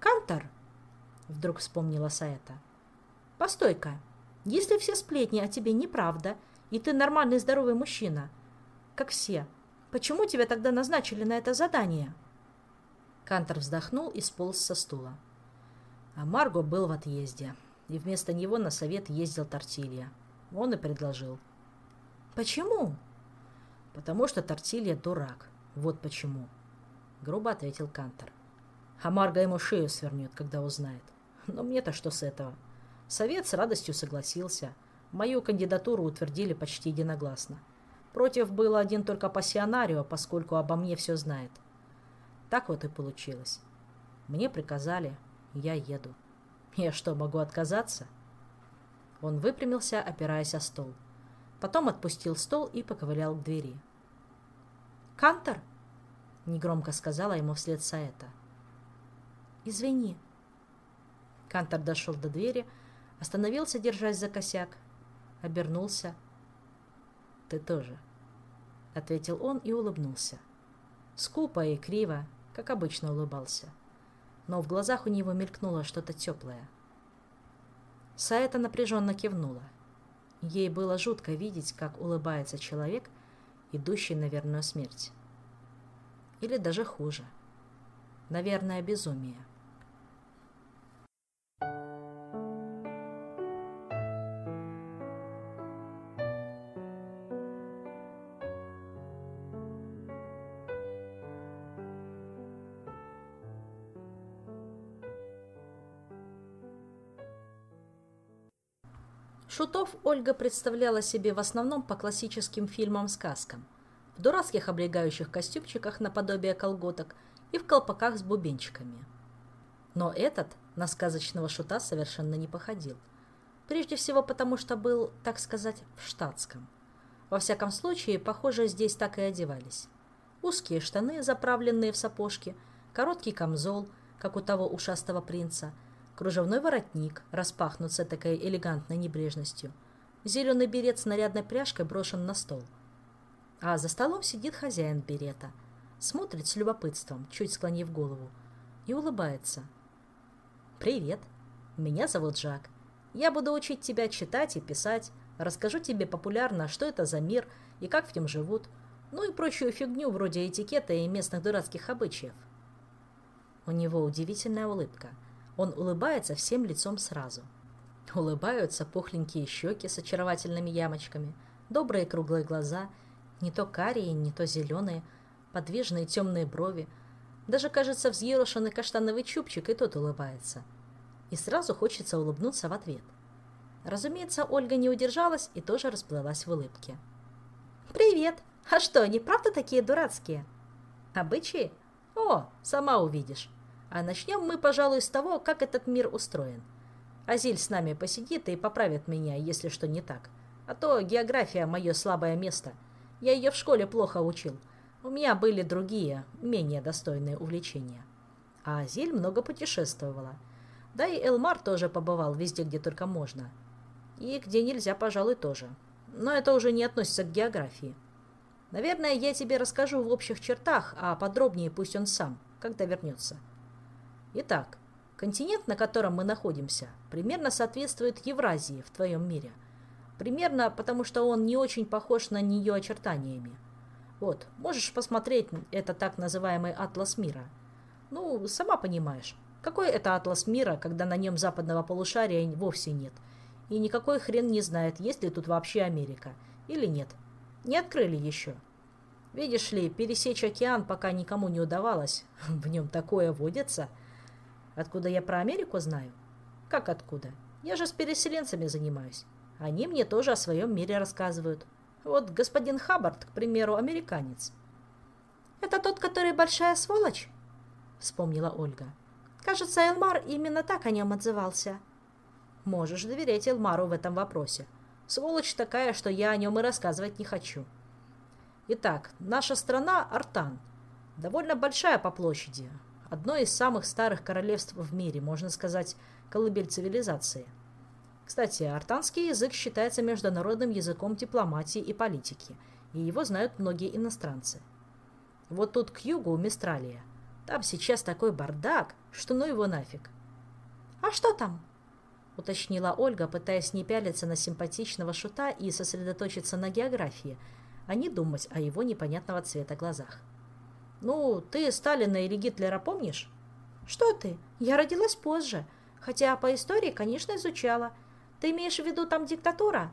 «Кантор!» — вдруг вспомнила Саэта. «Постой-ка! Если все сплетни о тебе неправда, и ты нормальный здоровый мужчина, как все, почему тебя тогда назначили на это задание?» Кантор вздохнул и сполз со стула. А Марго был в отъезде, и вместо него на совет ездил Тортилья. Он и предложил. «Почему?» «Потому что Тортилья дурак. Вот почему», — грубо ответил Кантор. «А Марго ему шею свернет, когда узнает. Но мне-то что с этого?» Совет с радостью согласился. Мою кандидатуру утвердили почти единогласно. Против был один только пассионарио, поскольку обо мне все знает. Так вот и получилось. Мне приказали, я еду. Я что, могу отказаться? Он выпрямился, опираясь о стол. Потом отпустил стол и поковылял к двери. «Кантор?» — негромко сказала ему вслед Саэта. «Извини». Кантор дошел до двери, остановился, держась за косяк, обернулся. «Ты тоже», — ответил он и улыбнулся. Скупо и криво, как обычно улыбался. Но в глазах у него мелькнуло что-то теплое. Саэта напряженно кивнула. Ей было жутко видеть, как улыбается человек, идущий на верную смерть. Или даже хуже. Наверное, безумие. Шутов Ольга представляла себе в основном по классическим фильмам-сказкам. В дурацких облегающих костюмчиках наподобие колготок и в колпаках с бубенчиками. Но этот на сказочного шута совершенно не походил. Прежде всего потому, что был, так сказать, в штатском. Во всяком случае, похоже, здесь так и одевались. Узкие штаны, заправленные в сапожки, короткий камзол, как у того ушастого принца – кружевной воротник распахнут с такой элегантной небрежностью, зеленый берет с нарядной пряжкой брошен на стол. А за столом сидит хозяин берета, смотрит с любопытством, чуть склонив голову, и улыбается. «Привет, меня зовут Жак. Я буду учить тебя читать и писать, расскажу тебе популярно, что это за мир и как в нем живут, ну и прочую фигню вроде этикета и местных дурацких обычаев». У него удивительная улыбка – он улыбается всем лицом сразу. Улыбаются пухленькие щеки с очаровательными ямочками, добрые круглые глаза, не то карие, не то зеленые, подвижные темные брови. Даже, кажется, взъерошенный каштановый чубчик и тот улыбается. И сразу хочется улыбнуться в ответ. Разумеется, Ольга не удержалась и тоже расплылась в улыбке. «Привет! А что, они правда такие дурацкие?» «Обычаи? О, сама увидишь!» А начнем мы, пожалуй, с того, как этот мир устроен. Азиль с нами посидит и поправит меня, если что не так. А то география – мое слабое место. Я ее в школе плохо учил. У меня были другие, менее достойные увлечения. А Азиль много путешествовала. Да и Элмар тоже побывал везде, где только можно. И где нельзя, пожалуй, тоже. Но это уже не относится к географии. Наверное, я тебе расскажу в общих чертах, а подробнее пусть он сам, когда вернется. Итак, континент, на котором мы находимся, примерно соответствует Евразии в твоем мире. Примерно потому, что он не очень похож на нее очертаниями. Вот, можешь посмотреть это так называемый атлас мира. Ну, сама понимаешь, какой это атлас мира, когда на нем западного полушария вовсе нет. И никакой хрен не знает, есть ли тут вообще Америка или нет. Не открыли еще. Видишь ли, пересечь океан пока никому не удавалось. В нем такое водится – Откуда я про Америку знаю? Как откуда? Я же с переселенцами занимаюсь. Они мне тоже о своем мире рассказывают. Вот господин Хаббард, к примеру, американец. «Это тот, который большая сволочь?» — вспомнила Ольга. «Кажется, Элмар именно так о нем отзывался». «Можешь доверять Элмару в этом вопросе. Сволочь такая, что я о нем и рассказывать не хочу». Итак, наша страна — Артан. Довольно большая по площади. Одно из самых старых королевств в мире, можно сказать, колыбель цивилизации. Кстати, артанский язык считается международным языком дипломатии и политики, и его знают многие иностранцы. Вот тут к югу у Мистралия. Там сейчас такой бардак, что ну его нафиг. «А что там?» — уточнила Ольга, пытаясь не пялиться на симпатичного шута и сосредоточиться на географии, а не думать о его непонятного цвета глазах. «Ну, ты Сталина или Гитлера помнишь?» «Что ты? Я родилась позже. Хотя по истории, конечно, изучала. Ты имеешь в виду там диктатура?»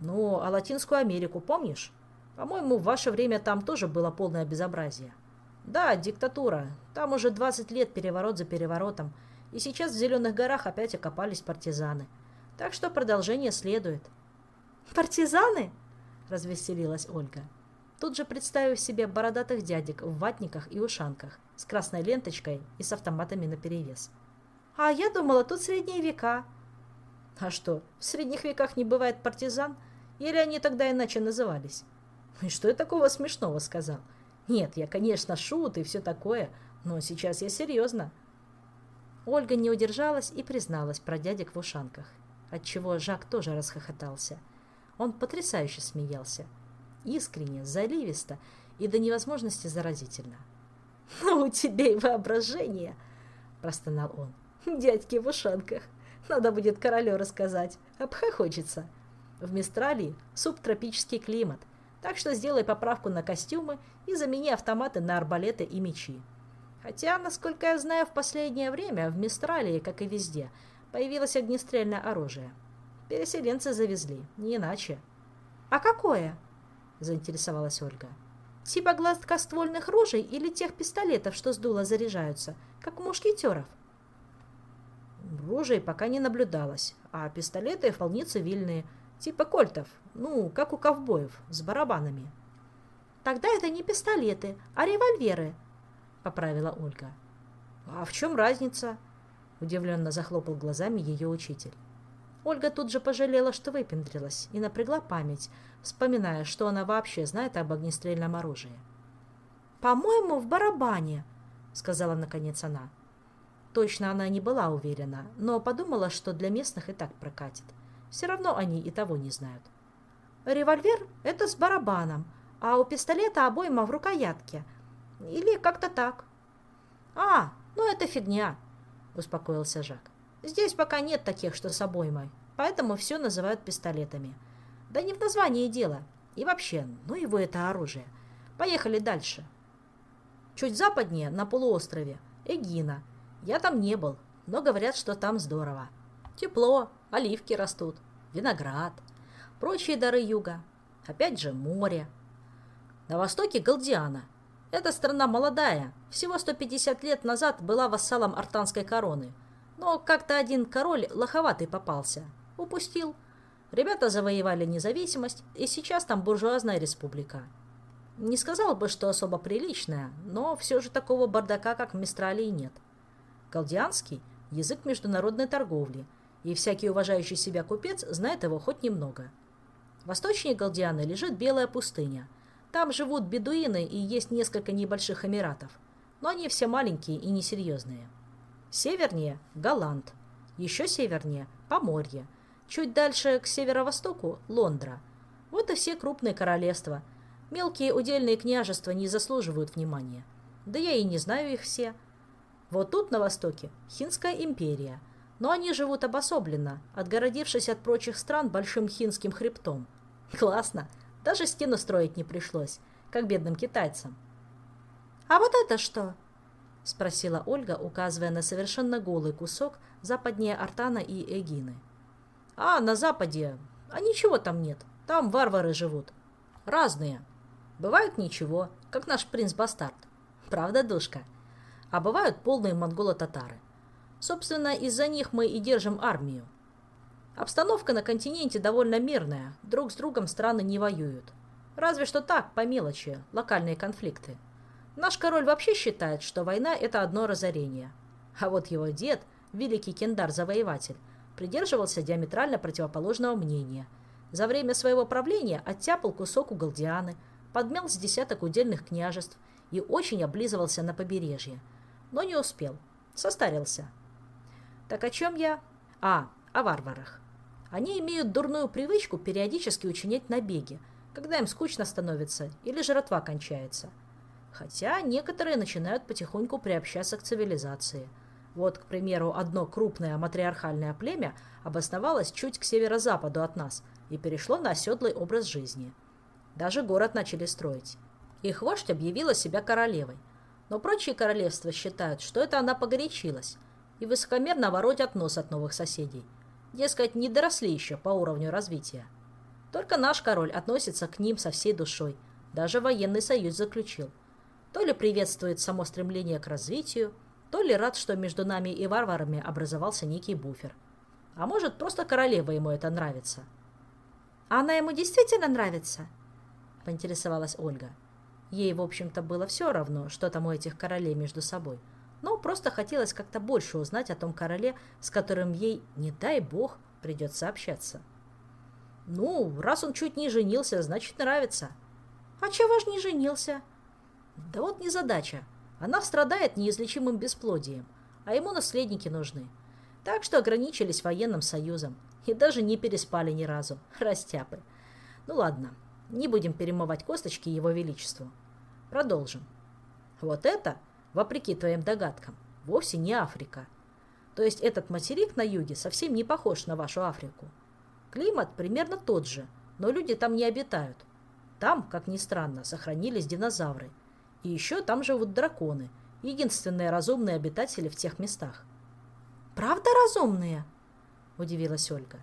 «Ну, а Латинскую Америку помнишь? По-моему, в ваше время там тоже было полное безобразие». «Да, диктатура. Там уже 20 лет переворот за переворотом. И сейчас в Зеленых горах опять окопались партизаны. Так что продолжение следует». «Партизаны?» – развеселилась Ольга. Тут же представив себе бородатых дядек в ватниках и ушанках, с красной ленточкой и с автоматами наперевес. «А я думала, тут средние века». «А что, в средних веках не бывает партизан? Или они тогда иначе назывались?» «И что я такого смешного сказал?» «Нет, я, конечно, шут и все такое, но сейчас я серьезно». Ольга не удержалась и призналась про дядек в ушанках, отчего Жак тоже расхохотался. Он потрясающе смеялся искренне, заливисто и до невозможности заразительно. «Ну, у тебя и воображение!» – простонал он. «Дядьки в ушанках. Надо будет королю рассказать. Обхохочется. В Мистралии субтропический климат, так что сделай поправку на костюмы и замени автоматы на арбалеты и мечи. Хотя, насколько я знаю, в последнее время в Мистралии, как и везде, появилось огнестрельное оружие. Переселенцы завезли, не иначе. А какое? – заинтересовалась Ольга. «Типа гладкоствольных ружей или тех пистолетов, что с дула заряжаются, как у мушкетеров?» Ружей пока не наблюдалось, а пистолеты вполне цивильные, типа кольтов, ну, как у ковбоев, с барабанами. «Тогда это не пистолеты, а револьверы», — поправила Ольга. «А в чем разница?» — удивленно захлопал глазами ее учитель. Ольга тут же пожалела, что выпендрилась, и напрягла память, вспоминая, что она вообще знает об огнестрельном оружии. «По-моему, в барабане», — сказала наконец она. Точно она не была уверена, но подумала, что для местных и так прокатит. Все равно они и того не знают. «Револьвер — это с барабаном, а у пистолета обойма в рукоятке. Или как-то так». «А, ну это фигня», — успокоился Жак. Здесь пока нет таких, что с обоймой, поэтому все называют пистолетами. Да не в названии дело. И вообще, ну его это оружие. Поехали дальше. Чуть западнее, на полуострове, Эгина. Я там не был, но говорят, что там здорово. Тепло, оливки растут, виноград, прочие дары юга. Опять же, море. На востоке Галдиана. Эта страна молодая, всего 150 лет назад была вассалом артанской короны – но как-то один король лоховатый попался. Упустил. Ребята завоевали независимость, и сейчас там буржуазная республика. Не сказал бы, что особо приличная, но все же такого бардака, как в Мистралии, нет. Галдианский – язык международной торговли, и всякий уважающий себя купец знает его хоть немного. Восточнее Галдианы лежит Белая пустыня. Там живут бедуины и есть несколько небольших эмиратов, но они все маленькие и несерьезные. Севернее – Голланд. Еще севернее – Поморье. Чуть дальше к северо-востоку – Лондра. Вот и все крупные королевства. Мелкие удельные княжества не заслуживают внимания. Да я и не знаю их все. Вот тут, на востоке, Хинская империя. Но они живут обособленно, отгородившись от прочих стран большим хинским хребтом. Классно. Даже стену строить не пришлось, как бедным китайцам. «А вот это что?» — спросила Ольга, указывая на совершенно голый кусок западнее Артана и Эгины. «А, на западе? А ничего там нет. Там варвары живут. Разные. Бывают ничего, как наш принц-бастард. Правда, душка? А бывают полные монголо-татары. Собственно, из-за них мы и держим армию. Обстановка на континенте довольно мирная, друг с другом страны не воюют. Разве что так, по мелочи, локальные конфликты. Наш король вообще считает, что война – это одно разорение. А вот его дед, великий кендар-завоеватель, придерживался диаметрально противоположного мнения. За время своего правления оттяпал кусок у Галдианы, подмял с десяток удельных княжеств и очень облизывался на побережье. Но не успел. Состарился. Так о чем я? А, о варварах. Они имеют дурную привычку периодически учинять набеги, когда им скучно становится или жратва кончается. Хотя некоторые начинают потихоньку приобщаться к цивилизации. Вот, к примеру, одно крупное матриархальное племя обосновалось чуть к северо-западу от нас и перешло на оседлый образ жизни. Даже город начали строить. Их вождь объявила себя королевой. Но прочие королевства считают, что это она погорячилась, и высокомерно воротят нос от новых соседей. Дескать, не доросли еще по уровню развития. Только наш король относится к ним со всей душой, даже военный союз заключил. То ли приветствует само стремление к развитию, то ли рад, что между нами и варварами образовался некий буфер. А может, просто королева ему это нравится. «А она ему действительно нравится?» – поинтересовалась Ольга. Ей, в общем-то, было все равно, что там у этих королей между собой. Но просто хотелось как-то больше узнать о том короле, с которым ей, не дай бог, придется общаться. Ну, раз он чуть не женился, значит, нравится. А чего ж не женился? Да вот незадача. Она страдает неизлечимым бесплодием, а ему наследники нужны. Так что ограничились военным союзом и даже не переспали ни разу. Растяпы. Ну ладно, не будем перемывать косточки его величеству. Продолжим. Вот это, вопреки твоим догадкам, вовсе не Африка. То есть этот материк на юге совсем не похож на вашу Африку. Климат примерно тот же, но люди там не обитают. Там, как ни странно, сохранились динозавры. И еще там живут драконы, единственные разумные обитатели в тех местах. «Правда разумные?» – удивилась Ольга.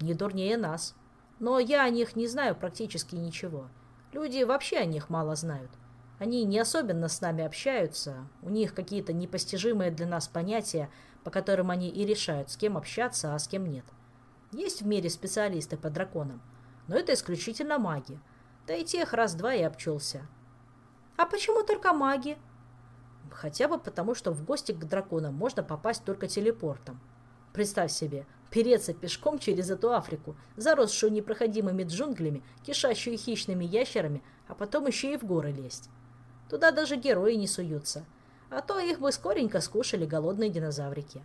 «Не дурнее нас. Но я о них не знаю практически ничего. Люди вообще о них мало знают. Они не особенно с нами общаются, у них какие-то непостижимые для нас понятия, по которым они и решают, с кем общаться, а с кем нет. Есть в мире специалисты по драконам, но это исключительно маги. Да и тех раз-два и обчелся. А почему только маги? Хотя бы потому, что в гости к драконам можно попасть только телепортом. Представь себе, переться пешком через эту Африку, заросшую непроходимыми джунглями, кишащую хищными ящерами, а потом еще и в горы лезть. Туда даже герои не суются, а то их бы скоренько скушали голодные динозаврики.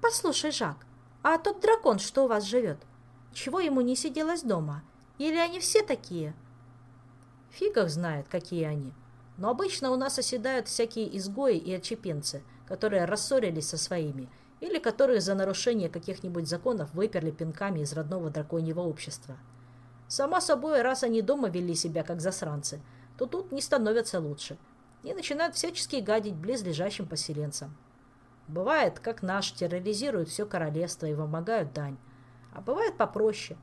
«Послушай, Жак, а тот дракон, что у вас живет, чего ему не сиделось дома? Или они все такие?» Фигов знает, какие они. Но обычно у нас оседают всякие изгои и отчепенцы, которые рассорились со своими, или которых за нарушение каких-нибудь законов выперли пинками из родного драконьего общества. Само собой, раз они дома вели себя как засранцы, то тут не становятся лучше и начинают всячески гадить близлежащим поселенцам. Бывает, как наш, терроризируют все королевство и вымогают дань, а бывает попроще.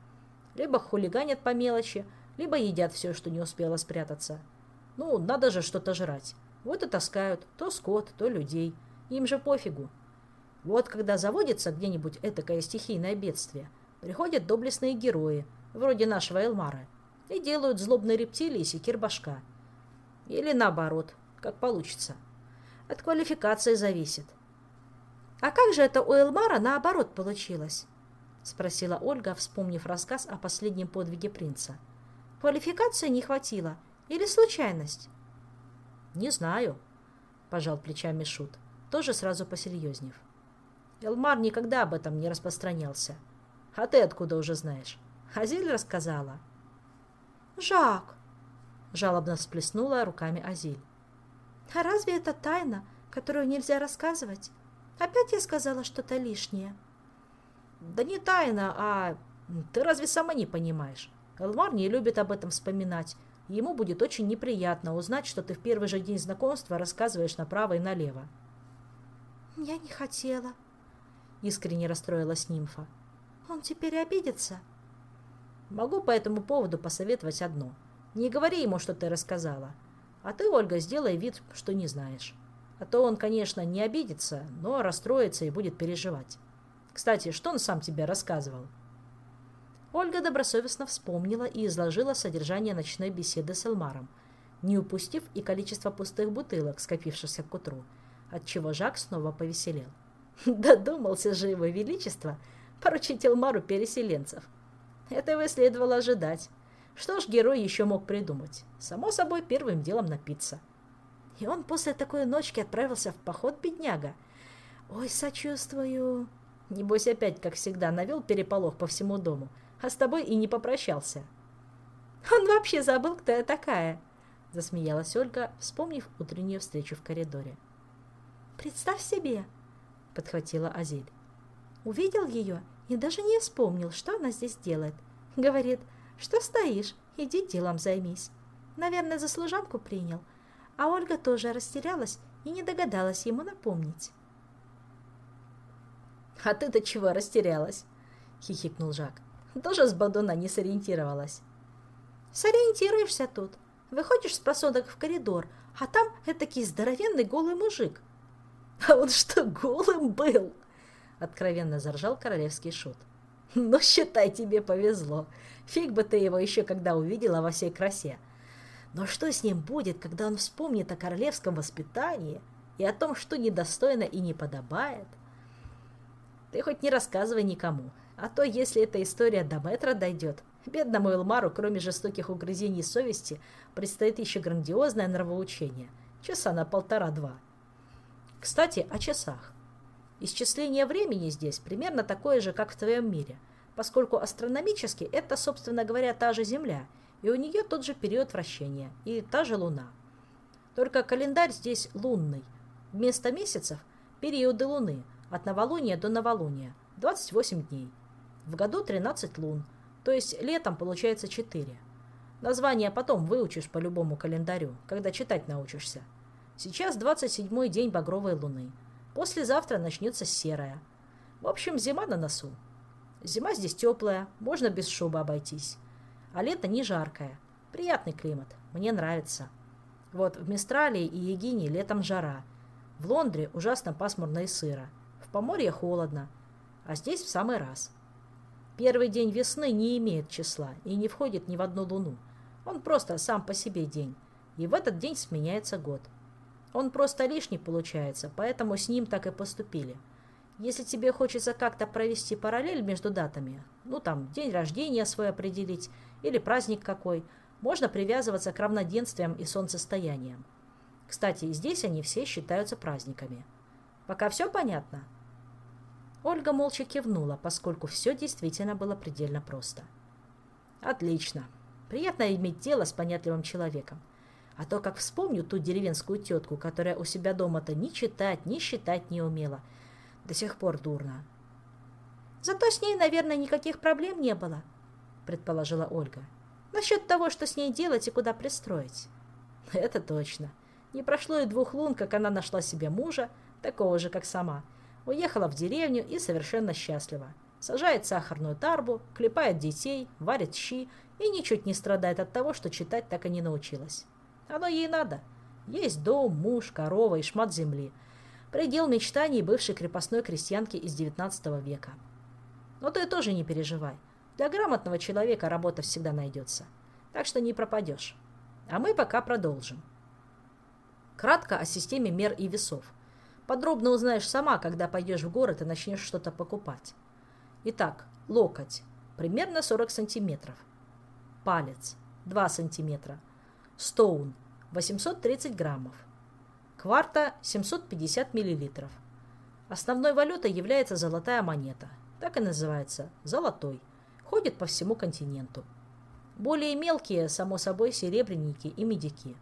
Либо хулиганят по мелочи, либо едят все, что не успело спрятаться. Ну, надо же что-то жрать. Вот и таскают то скот, то людей. Им же пофигу. Вот когда заводится где-нибудь этакое стихийное бедствие, приходят доблестные герои, вроде нашего Элмара, и делают злобные рептилии секир башка. Или наоборот, как получится. От квалификации зависит. «А как же это у Элмара наоборот получилось?» — спросила Ольга, вспомнив рассказ о последнем подвиге принца. «Квалификации не хватило или случайность?» «Не знаю», — пожал плечами Шут, тоже сразу посерьезнев. Элмар никогда об этом не распространялся. А ты откуда уже знаешь? Азиль рассказала. «Жак!» — жалобно всплеснула руками Азиль. «А разве это тайна, которую нельзя рассказывать? Опять я сказала что-то лишнее?» «Да не тайна, а... Ты разве сама не понимаешь? Элмар не любит об этом вспоминать. Ему будет очень неприятно узнать, что ты в первый же день знакомства рассказываешь направо и налево». «Я не хотела», — искренне расстроилась нимфа. «Он теперь обидится?» Могу по этому поводу посоветовать одно. Не говори ему, что ты рассказала. А ты, Ольга, сделай вид, что не знаешь. А то он, конечно, не обидится, но расстроится и будет переживать. Кстати, что он сам тебе рассказывал?» Ольга добросовестно вспомнила и изложила содержание ночной беседы с Элмаром, не упустив и количество пустых бутылок, скопившихся к утру, отчего Жак снова повеселел. «Додумался же его величество поручить Элмару переселенцев!» Этого следовало ожидать. Что ж герой еще мог придумать? Само собой, первым делом напиться. И он после такой ночки отправился в поход, бедняга. Ой, сочувствую. Небось опять, как всегда, навел переполох по всему дому, а с тобой и не попрощался. Он вообще забыл, кто я такая, засмеялась Ольга, вспомнив утреннюю встречу в коридоре. Представь себе, подхватила Азель. Увидел ее и даже не вспомнил, что она здесь делает. Говорит, что стоишь, иди делом займись. Наверное, за служанку принял. А Ольга тоже растерялась и не догадалась ему напомнить. «А ты-то чего растерялась?» — хихикнул Жак. «Тоже с Бадуна не сориентировалась». «Сориентируешься тут. Выходишь с просодок в коридор, а там этакий здоровенный голый мужик». «А он что, голым был?» — откровенно заржал королевский шут. «Ну, считай, тебе повезло. Фиг бы ты его еще когда увидела во всей красе. Но что с ним будет, когда он вспомнит о королевском воспитании и о том, что недостойно и не подобает? Ты хоть не рассказывай никому, а то, если эта история до метра дойдет, бедному Элмару, кроме жестоких угрызений совести, предстоит еще грандиозное нравоучение. Часа на полтора-два. Кстати, о часах. Исчисление времени здесь примерно такое же, как в твоем мире, поскольку астрономически это, собственно говоря, та же Земля – и у нее тот же период вращения, и та же Луна. Только календарь здесь лунный. Вместо месяцев – периоды Луны, от новолуния до новолуния, 28 дней. В году 13 лун, то есть летом получается 4. Название потом выучишь по любому календарю, когда читать научишься. Сейчас 27-й день багровой луны. Послезавтра начнется серая. В общем, зима на носу. Зима здесь теплая, можно без шубы обойтись. А лето не жаркое. Приятный климат. Мне нравится. Вот в Мистралии и Егине летом жара. В Лондре ужасно пасмурно и сыро. В Поморье холодно. А здесь в самый раз. Первый день весны не имеет числа и не входит ни в одну луну. Он просто сам по себе день. И в этот день сменяется год. Он просто лишний получается, поэтому с ним так и поступили. Если тебе хочется как-то провести параллель между датами, ну там день рождения свой определить или праздник какой, можно привязываться к равноденствиям и солнцестояниям. Кстати, здесь они все считаются праздниками. Пока все понятно? Ольга молча кивнула, поскольку все действительно было предельно просто. Отлично. Приятно иметь дело с понятливым человеком. А то, как вспомню ту деревенскую тетку, которая у себя дома-то ни читать, ни считать не умела. До сих пор дурно. Зато с ней, наверное, никаких проблем не было, предположила Ольга. Насчет того, что с ней делать и куда пристроить. Это точно. Не прошло и двух лун, как она нашла себе мужа, такого же, как сама. Уехала в деревню и совершенно счастлива. Сажает сахарную тарбу, клепает детей, варит щи и ничуть не страдает от того, что читать так и не научилась. Оно ей надо. Есть дом, муж, корова и шмат земли. Предел мечтаний бывшей крепостной крестьянки из XIX века. Но ты тоже не переживай. Для грамотного человека работа всегда найдется. Так что не пропадешь. А мы пока продолжим. Кратко о системе мер и весов. Подробно узнаешь сама, когда пойдешь в город и начнешь что-то покупать. Итак, локоть. Примерно 40 сантиметров. Палец. 2 сантиметра. Стоун. 830 граммов. Кварта 750 миллилитров. Основной валютой является золотая монета. Так и называется – золотой ходят по всему континенту. Более мелкие, само собой, серебряники и медики.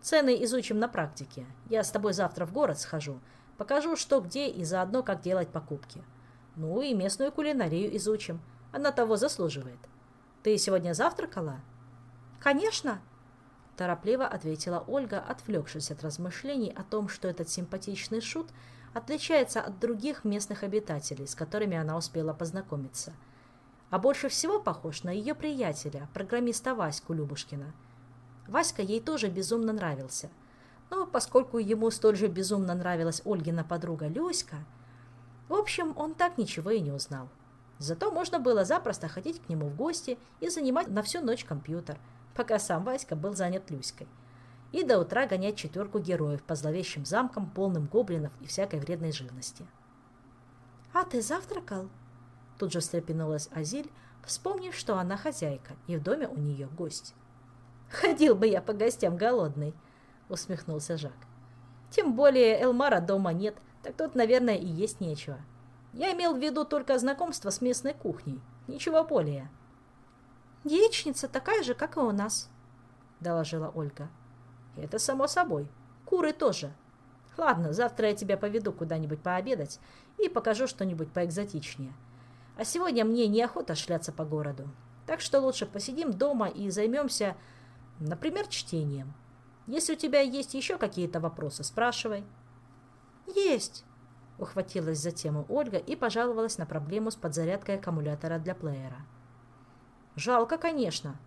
Цены изучим на практике. Я с тобой завтра в город схожу. Покажу, что где и заодно, как делать покупки. Ну и местную кулинарию изучим. Она того заслуживает. Ты сегодня завтракала? Конечно, торопливо ответила Ольга, отвлекшись от размышлений о том, что этот симпатичный шут отличается от других местных обитателей, с которыми она успела познакомиться – а больше всего похож на ее приятеля, программиста Ваську Любушкина. Васька ей тоже безумно нравился. Но поскольку ему столь же безумно нравилась Ольгина подруга Люська, в общем, он так ничего и не узнал. Зато можно было запросто ходить к нему в гости и занимать на всю ночь компьютер, пока сам Васька был занят Люськой. И до утра гонять четверку героев по зловещим замкам, полным гоблинов и всякой вредной живности. «А ты завтракал?» Тут же встрепенулась Азиль, вспомнив, что она хозяйка, и в доме у нее гость. «Ходил бы я по гостям голодный», — усмехнулся Жак. «Тем более Элмара дома нет, так тут, наверное, и есть нечего. Я имел в виду только знакомство с местной кухней, ничего более». «Яичница такая же, как и у нас», — доложила Ольга. «Это само собой. Куры тоже. Ладно, завтра я тебя поведу куда-нибудь пообедать и покажу что-нибудь поэкзотичнее. А сегодня мне неохота шляться по городу. Так что лучше посидим дома и займемся, например, чтением. Если у тебя есть еще какие-то вопросы, спрашивай. Есть, ухватилась за тему Ольга и пожаловалась на проблему с подзарядкой аккумулятора для плеера. Жалко, конечно,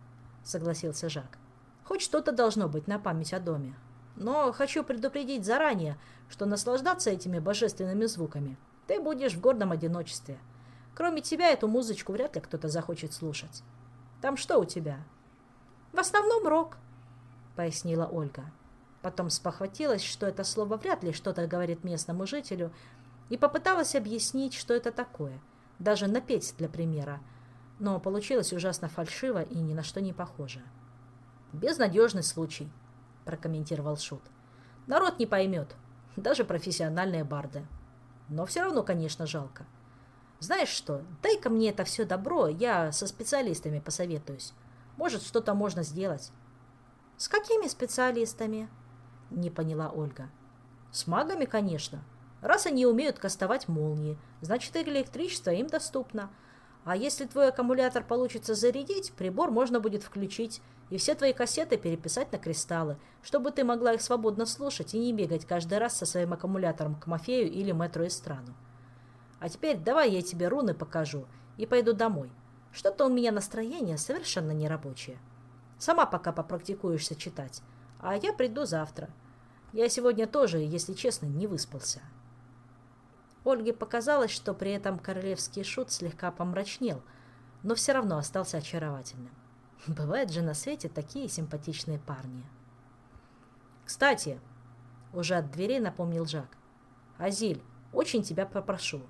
согласился Жак. Хоть что-то должно быть на память о доме. Но хочу предупредить заранее, что наслаждаться этими божественными звуками ты будешь в гордом одиночестве – Кроме тебя эту музычку вряд ли кто-то захочет слушать. Там что у тебя? В основном рок, пояснила Ольга. Потом спохватилась, что это слово вряд ли что-то говорит местному жителю, и попыталась объяснить, что это такое, даже напеть для примера, но получилось ужасно фальшиво и ни на что не похоже. «Безнадежный случай», — прокомментировал Шут. «Народ не поймет, даже профессиональные барды. Но все равно, конечно, жалко. Знаешь что, дай-ка мне это все добро, я со специалистами посоветуюсь. Может, что-то можно сделать. С какими специалистами? Не поняла Ольга. С магами, конечно. Раз они умеют кастовать молнии, значит электричество им доступно. А если твой аккумулятор получится зарядить, прибор можно будет включить и все твои кассеты переписать на кристаллы, чтобы ты могла их свободно слушать и не бегать каждый раз со своим аккумулятором к Мафею или Мэтру Эстрану. А теперь давай я тебе руны покажу и пойду домой. Что-то у меня настроение совершенно нерабочее. Сама пока попрактикуешься читать, а я приду завтра. Я сегодня тоже, если честно, не выспался. Ольге показалось, что при этом королевский шут слегка помрачнел, но все равно остался очаровательным. Бывают же на свете такие симпатичные парни. «Кстати», — уже от дверей напомнил Жак, — «Азиль, очень тебя попрошу,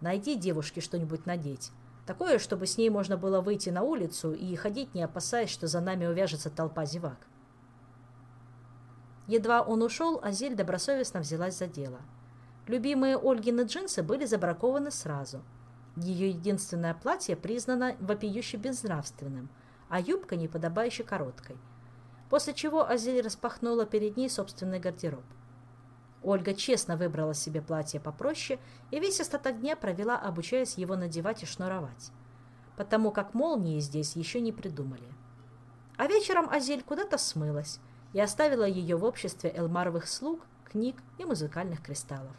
Найди девушке что-нибудь надеть. Такое, чтобы с ней можно было выйти на улицу и ходить, не опасаясь, что за нами увяжется толпа зевак. Едва он ушел, Азель добросовестно взялась за дело. Любимые Ольгины джинсы были забракованы сразу. Ее единственное платье признано вопиюще безнравственным, а юбка неподобающе короткой. После чего Азель распахнула перед ней собственный гардероб. Ольга честно выбрала себе платье попроще и весь остаток дня провела, обучаясь его надевать и шнуровать. Потому как молнии здесь еще не придумали. А вечером Азель куда-то смылась и оставила ее в обществе элмаровых слуг, книг и музыкальных кристаллов.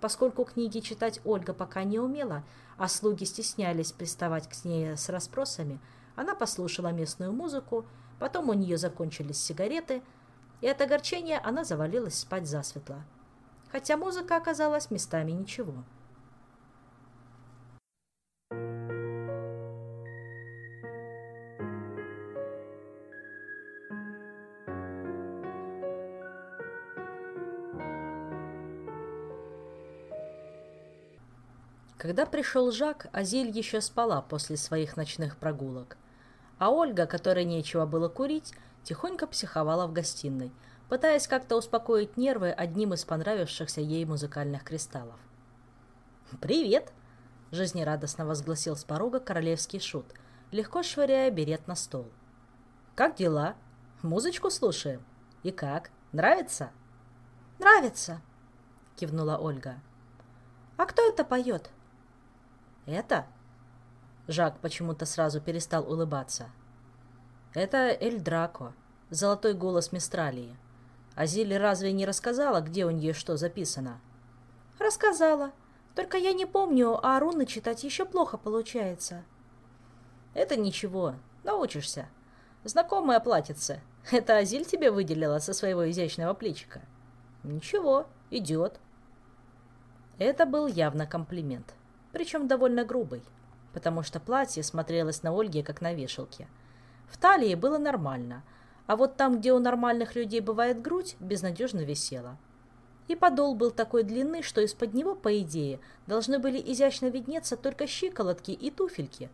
Поскольку книги читать Ольга пока не умела, а слуги стеснялись приставать к ней с расспросами, она послушала местную музыку, потом у нее закончились сигареты – и от огорчения она завалилась спать засветло. Хотя музыка оказалась местами ничего. Когда пришел Жак, Азиль еще спала после своих ночных прогулок. А Ольга, которой нечего было курить, тихонько психовала в гостиной, пытаясь как-то успокоить нервы одним из понравившихся ей музыкальных кристаллов. «Привет!» — жизнерадостно возгласил с порога королевский шут, легко швыряя берет на стол. «Как дела? Музычку слушаем? И как? Нравится?» «Нравится!» — кивнула Ольга. «А кто это поет?» «Это?» Жак почему-то сразу перестал улыбаться. Это Эль Драко, золотой голос Мистралии. Азиль разве не рассказала, где у нее что записано? Рассказала. Только я не помню, а руны читать еще плохо получается. Это ничего, научишься. Знакомая платьице. Это Азиль тебе выделила со своего изящного плечика. Ничего, идет. Это был явно комплимент, причем довольно грубый, потому что платье смотрелось на Ольге, как на вешалке – в талии было нормально, а вот там, где у нормальных людей бывает грудь, безнадежно висела. И подол был такой длины, что из-под него, по идее, должны были изящно виднеться только щиколотки и туфельки.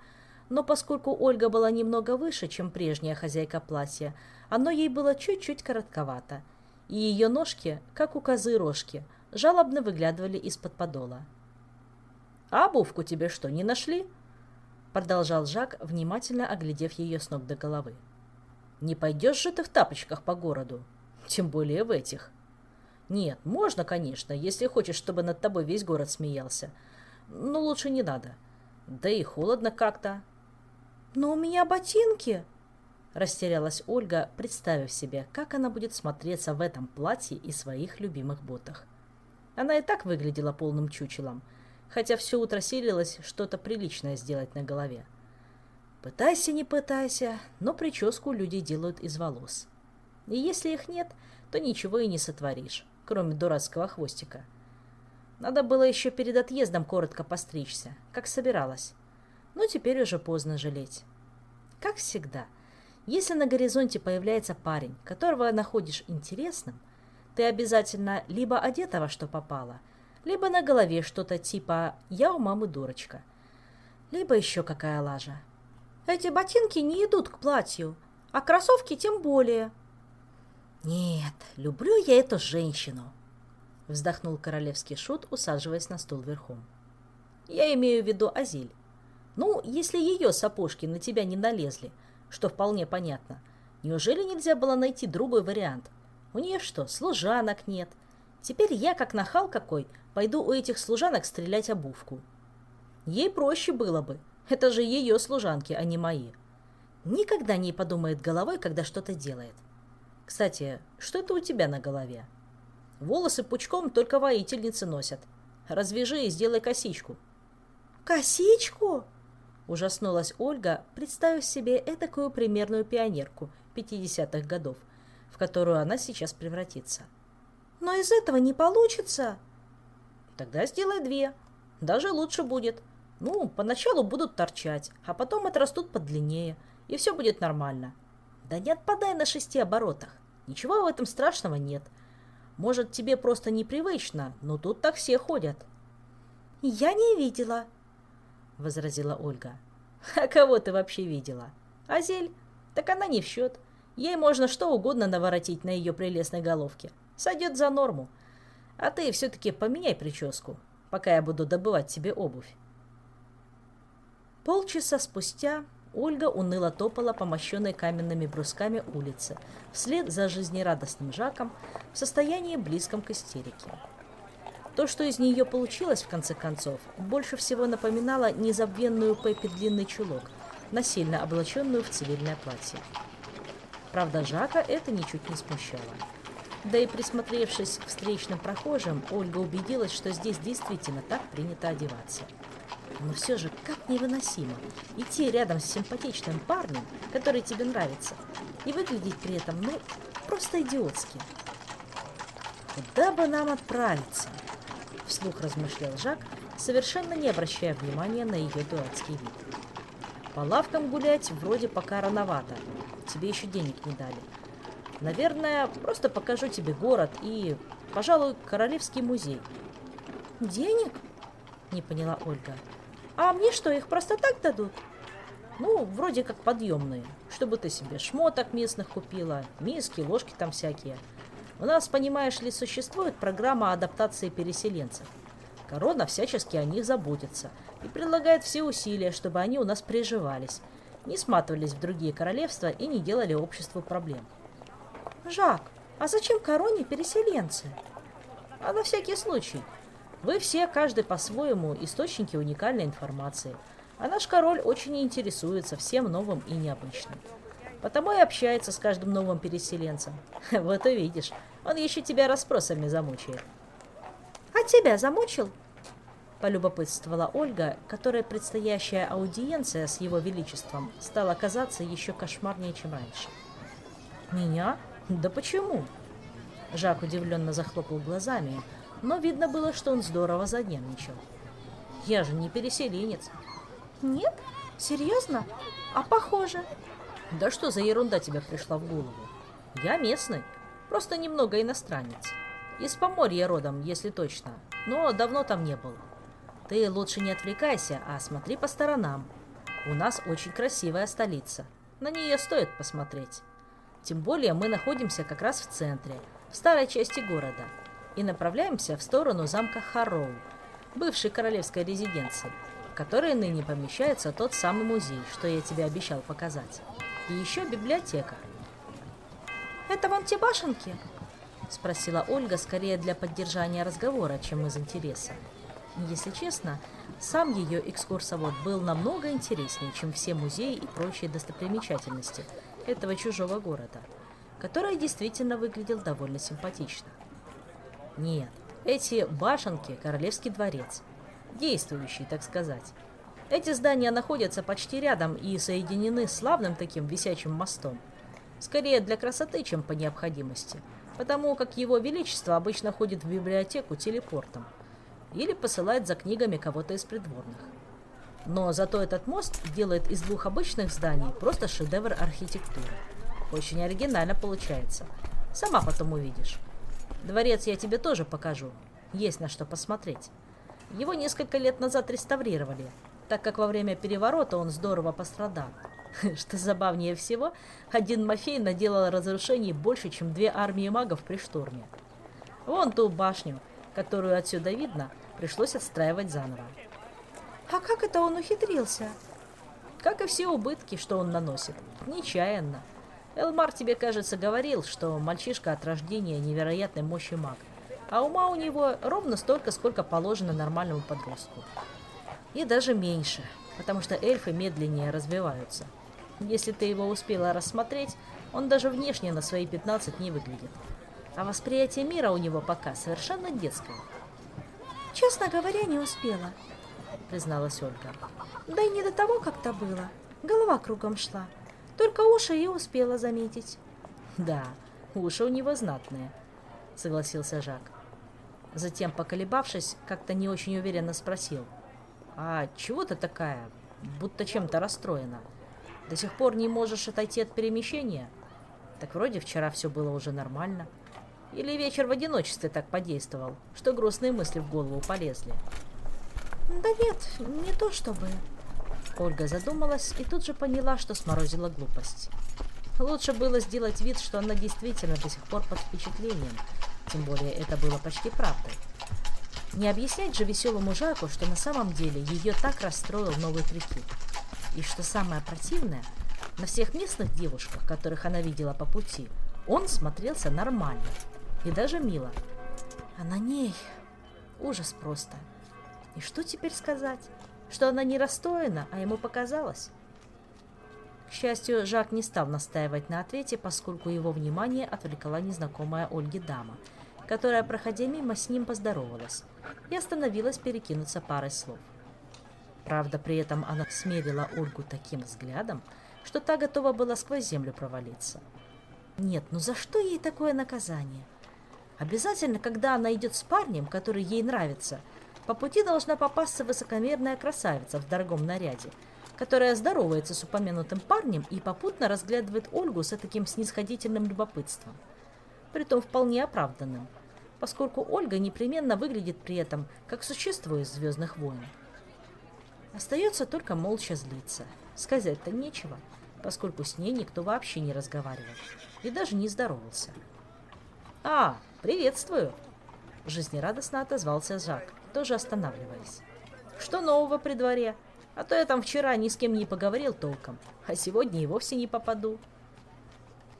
Но поскольку Ольга была немного выше, чем прежняя хозяйка платья, оно ей было чуть-чуть коротковато. И ее ножки, как у козы рожки, жалобно выглядывали из-под подола. «А обувку тебе что, не нашли?» Продолжал Жак, внимательно оглядев ее с ног до головы. «Не пойдешь же ты в тапочках по городу, тем более в этих». Нет, можно, конечно, если хочешь, чтобы над тобой весь город смеялся. Но лучше не надо. Да и холодно как-то. Но у меня ботинки. Растерялась Ольга, представив себе, как она будет смотреться в этом платье и своих любимых ботах. Она и так выглядела полным чучелом, хотя все утро силилась что-то приличное сделать на голове. Пытайся, не пытайся, но прическу люди делают из волос. И если их нет, то ничего и не сотворишь кроме дурацкого хвостика. Надо было еще перед отъездом коротко постричься, как собиралась. Но теперь уже поздно жалеть. Как всегда, если на горизонте появляется парень, которого находишь интересным, ты обязательно либо одета во что попало, либо на голове что-то типа «я у мамы дурочка», либо еще какая лажа. Эти ботинки не идут к платью, а кроссовки тем более, «Нет, люблю я эту женщину», — вздохнул королевский шут, усаживаясь на стул верхом. «Я имею в виду Азиль. Ну, если ее сапожки на тебя не налезли, что вполне понятно, неужели нельзя было найти другой вариант? У нее что, служанок нет? Теперь я, как нахал какой, пойду у этих служанок стрелять обувку. Ей проще было бы. Это же ее служанки, а не мои. Никогда не подумает головой, когда что-то делает. — кстати, что это у тебя на голове? Волосы пучком только воительницы носят. Развяжи и сделай косичку. Косичку? Ужаснулась Ольга, представив себе этакую примерную пионерку 50-х годов, в которую она сейчас превратится. Но из этого не получится. Тогда сделай две. Даже лучше будет. Ну, поначалу будут торчать, а потом отрастут подлиннее, и все будет нормально. Да не отпадай на шести оборотах. Ничего в этом страшного нет. Может, тебе просто непривычно, но тут так все ходят. Я не видела, возразила Ольга. А кого ты вообще видела? Азель? Так она не в счет. Ей можно что угодно наворотить на ее прелестной головке. Сойдет за норму. А ты все-таки поменяй прическу, пока я буду добывать тебе обувь. Полчаса спустя Ольга уныло топала по мощенной каменными брусками улице, вслед за жизнерадостным Жаком в состоянии близком к истерике. То, что из нее получилось, в конце концов, больше всего напоминало незабвенную Пеппи длинный чулок, насильно облаченную в цивильное платье. Правда, Жака это ничуть не смущало. Да и присмотревшись к встречным прохожим, Ольга убедилась, что здесь действительно так принято одеваться – но все же как невыносимо идти рядом с симпатичным парнем, который тебе нравится, и выглядеть при этом, ну, просто идиотски. «Куда бы нам отправиться?» — вслух размышлял Жак, совершенно не обращая внимания на ее дурацкий вид. «По лавкам гулять вроде пока рановато, тебе еще денег не дали. Наверное, просто покажу тебе город и, пожалуй, Королевский музей». «Денег?» — не поняла Ольга. А мне что, их просто так дадут? Ну, вроде как подъемные, чтобы ты себе шмоток местных купила, миски, ложки там всякие. У нас, понимаешь ли, существует программа адаптации переселенцев. Корона всячески о них заботится и предлагает все усилия, чтобы они у нас приживались, не сматывались в другие королевства и не делали обществу проблем. Жак, а зачем короне переселенцы? А на всякий случай – вы все, каждый по-своему, источники уникальной информации. А наш король очень интересуется всем новым и необычным. Потому и общается с каждым новым переселенцем. Вот и видишь, он еще тебя расспросами замучает. А тебя замучил? Полюбопытствовала Ольга, которая предстоящая аудиенция с его величеством стала казаться еще кошмарнее, чем раньше. Меня? Да почему? Жак удивленно захлопал глазами, но видно было, что он здорово занервничал. Я же не переселенец. Нет? Серьезно? А похоже? Да что за ерунда тебе пришла в голову? Я местный, просто немного иностранец. Из Поморья родом, если точно, но давно там не был. Ты лучше не отвлекайся, а смотри по сторонам. У нас очень красивая столица. На нее стоит посмотреть. Тем более мы находимся как раз в центре, в старой части города, и направляемся в сторону замка Харроу, бывшей королевской резиденции, в которой ныне помещается тот самый музей, что я тебе обещал показать. И еще библиотека. «Это вон те башенки?» — спросила Ольга скорее для поддержания разговора, чем из интереса. Если честно, сам ее экскурсовод был намного интереснее, чем все музеи и прочие достопримечательности этого чужого города, который действительно выглядел довольно симпатично. Нет, эти башенки – Королевский дворец, действующий, так сказать. Эти здания находятся почти рядом и соединены славным таким висячим мостом. Скорее для красоты, чем по необходимости, потому как его величество обычно ходит в библиотеку телепортом – или посылает за книгами кого-то из придворных. Но зато этот мост делает из двух обычных зданий просто шедевр архитектуры. Очень оригинально получается. Сама потом увидишь. Дворец я тебе тоже покажу. Есть на что посмотреть. Его несколько лет назад реставрировали, так как во время переворота он здорово пострадал. Что забавнее всего, один мафей наделал разрушений больше, чем две армии магов при штурме. Вон ту башню, которую отсюда видно, пришлось отстраивать заново. А как это он ухитрился? Как и все убытки, что он наносит. Нечаянно. Элмар тебе, кажется, говорил, что мальчишка от рождения невероятной мощи маг. А ума у него ровно столько, сколько положено нормальному подростку. И даже меньше, потому что эльфы медленнее развиваются. Если ты его успела рассмотреть, он даже внешне на свои 15 не выглядит. А восприятие мира у него пока совершенно детское. Честно говоря, не успела, призналась Ольга. Да и не до того как-то было. Голова кругом шла. Только уши и успела заметить. Да, уши у него знатные, согласился Жак. Затем, поколебавшись, как-то не очень уверенно спросил. «А чего ты такая, будто чем-то расстроена? До сих пор не можешь отойти от перемещения? Так вроде вчера все было уже нормально». Или вечер в одиночестве так подействовал, что грустные мысли в голову полезли? Да нет, не то чтобы. Ольга задумалась и тут же поняла, что сморозила глупость. Лучше было сделать вид, что она действительно до сих пор под впечатлением, тем более это было почти правдой. Не объяснять же веселому Жаку, что на самом деле ее так расстроил новый прикид. И что самое противное, на всех местных девушках, которых она видела по пути, он смотрелся нормально – и даже мило. А на ней ужас просто. И что теперь сказать? Что она не расстроена, а ему показалось? К счастью, Жак не стал настаивать на ответе, поскольку его внимание отвлекла незнакомая Ольге дама, которая, проходя мимо, с ним поздоровалась и остановилась перекинуться парой слов. Правда, при этом она смерила Ольгу таким взглядом, что та готова была сквозь землю провалиться. Нет, ну за что ей такое наказание? Обязательно, когда она идет с парнем, который ей нравится, по пути должна попасться высокомерная красавица в дорогом наряде, которая здоровается с упомянутым парнем и попутно разглядывает Ольгу с таким снисходительным любопытством. Притом вполне оправданным, поскольку Ольга непременно выглядит при этом как существо из «Звездных войн». Остается только молча злиться. Сказать-то нечего, поскольку с ней никто вообще не разговаривал и даже не здоровался. «А, приветствую!» Жизнерадостно отозвался Жак, тоже останавливаясь. «Что нового при дворе? А то я там вчера ни с кем не поговорил толком, а сегодня и вовсе не попаду».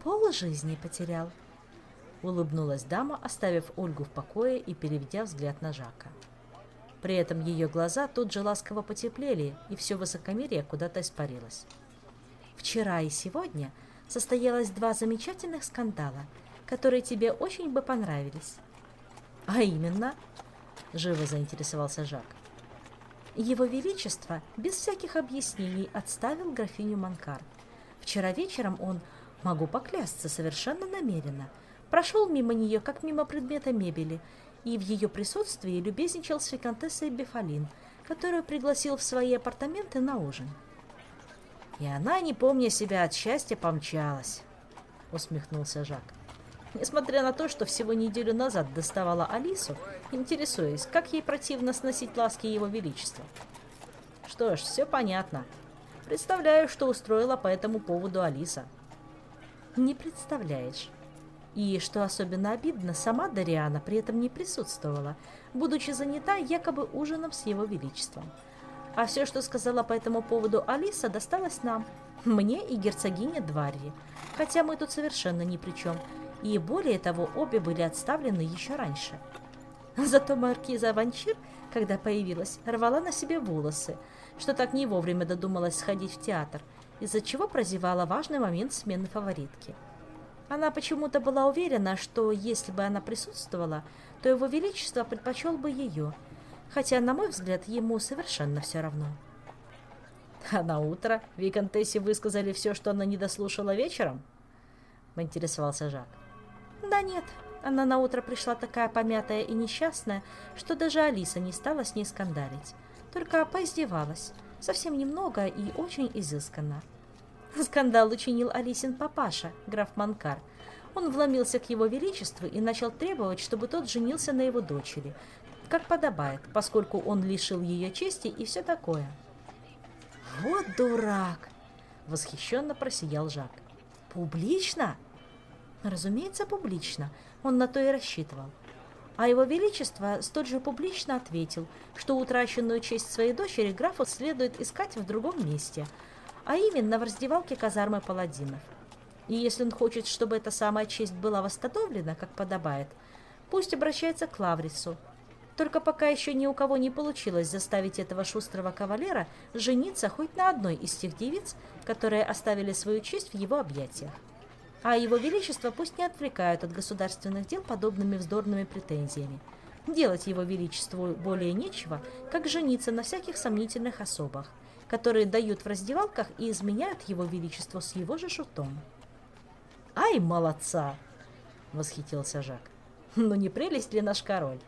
«Пол жизни потерял», — улыбнулась дама, оставив Ольгу в покое и переведя взгляд на Жака. При этом ее глаза тут же ласково потеплели, и все высокомерие куда-то испарилось. «Вчера и сегодня состоялось два замечательных скандала — которые тебе очень бы понравились. А именно, живо заинтересовался Жак. Его Величество без всяких объяснений отставил графиню Манкар. Вчера вечером он, могу поклясться, совершенно намеренно, прошел мимо нее, как мимо предмета мебели, и в ее присутствии любезничал с виконтессой Бефалин, которую пригласил в свои апартаменты на ужин. И она, не помня себя от счастья, помчалась, усмехнулся Жак. Несмотря на то, что всего неделю назад доставала Алису, интересуясь, как ей противно сносить ласки Его Величества. Что ж, все понятно. Представляю, что устроила по этому поводу Алиса. Не представляешь. И, что особенно обидно, сама Дариана при этом не присутствовала, будучи занята якобы ужином с Его Величеством. А все, что сказала по этому поводу Алиса, досталось нам, мне и герцогине Дварри, хотя мы тут совершенно ни при чем, и более того, обе были отставлены еще раньше. Зато маркиза Ванчир, когда появилась, рвала на себе волосы, что так не вовремя додумалась сходить в театр, из-за чего прозевала важный момент смены фаворитки. Она почему-то была уверена, что если бы она присутствовала, то его величество предпочел бы ее, хотя, на мой взгляд, ему совершенно все равно. А на утро Викантессе высказали все, что она не дослушала вечером? Поинтересовался Жак. Да нет, она на утро пришла такая помятая и несчастная, что даже Алиса не стала с ней скандалить, только поиздевалась, совсем немного и очень изысканно. Скандал учинил Алисин папаша, граф Манкар. Он вломился к его величеству и начал требовать, чтобы тот женился на его дочери, как подобает, поскольку он лишил ее чести и все такое. «Вот дурак!» — восхищенно просиял Жак. «Публично?» «Разумеется, публично. Он на то и рассчитывал. А его величество столь же публично ответил, что утраченную честь своей дочери графу следует искать в другом месте, а именно в раздевалке казармы паладинов. И если он хочет, чтобы эта самая честь была восстановлена, как подобает, пусть обращается к Лаврису, только пока еще ни у кого не получилось заставить этого шустрого кавалера жениться хоть на одной из тех девиц, которые оставили свою честь в его объятиях. А его величество пусть не отвлекают от государственных дел подобными вздорными претензиями. Делать его величеству более нечего, как жениться на всяких сомнительных особах, которые дают в раздевалках и изменяют его величеству с его же шутом. «Ай, молодца!» — восхитился Жак. «Ну не прелесть ли наш король?»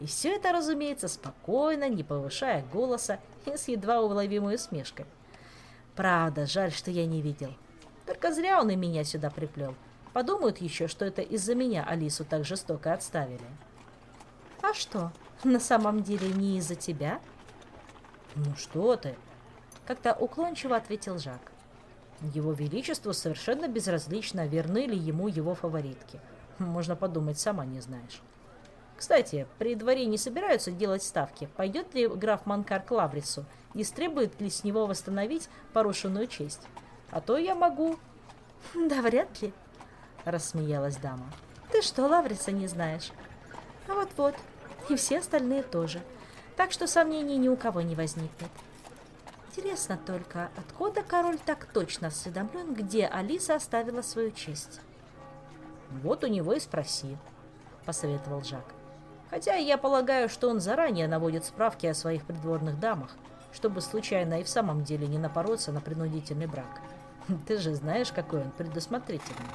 И все это, разумеется, спокойно, не повышая голоса и с едва уловимой усмешкой. Правда, жаль, что я не видел. Только зря он и меня сюда приплел. Подумают еще, что это из-за меня Алису так жестоко отставили. А что, на самом деле не из-за тебя? Ну что ты? Как-то уклончиво ответил Жак. Его Величеству совершенно безразлично, верны ли ему его фаворитки. Можно подумать, сама не знаешь. Кстати, при дворе не собираются делать ставки, пойдет ли граф Манкар к Лаврису и требует ли с него восстановить порушенную честь. А то я могу. Да вряд ли, рассмеялась дама. Ты что, Лавриса не знаешь? А вот-вот, и все остальные тоже. Так что сомнений ни у кого не возникнет. Интересно только, откуда король так точно осведомлен, где Алиса оставила свою честь? Вот у него и спроси, посоветовал Жак. Хотя я полагаю, что он заранее наводит справки о своих придворных дамах, чтобы случайно и в самом деле не напороться на принудительный брак. Ты же знаешь, какой он предусмотрительный.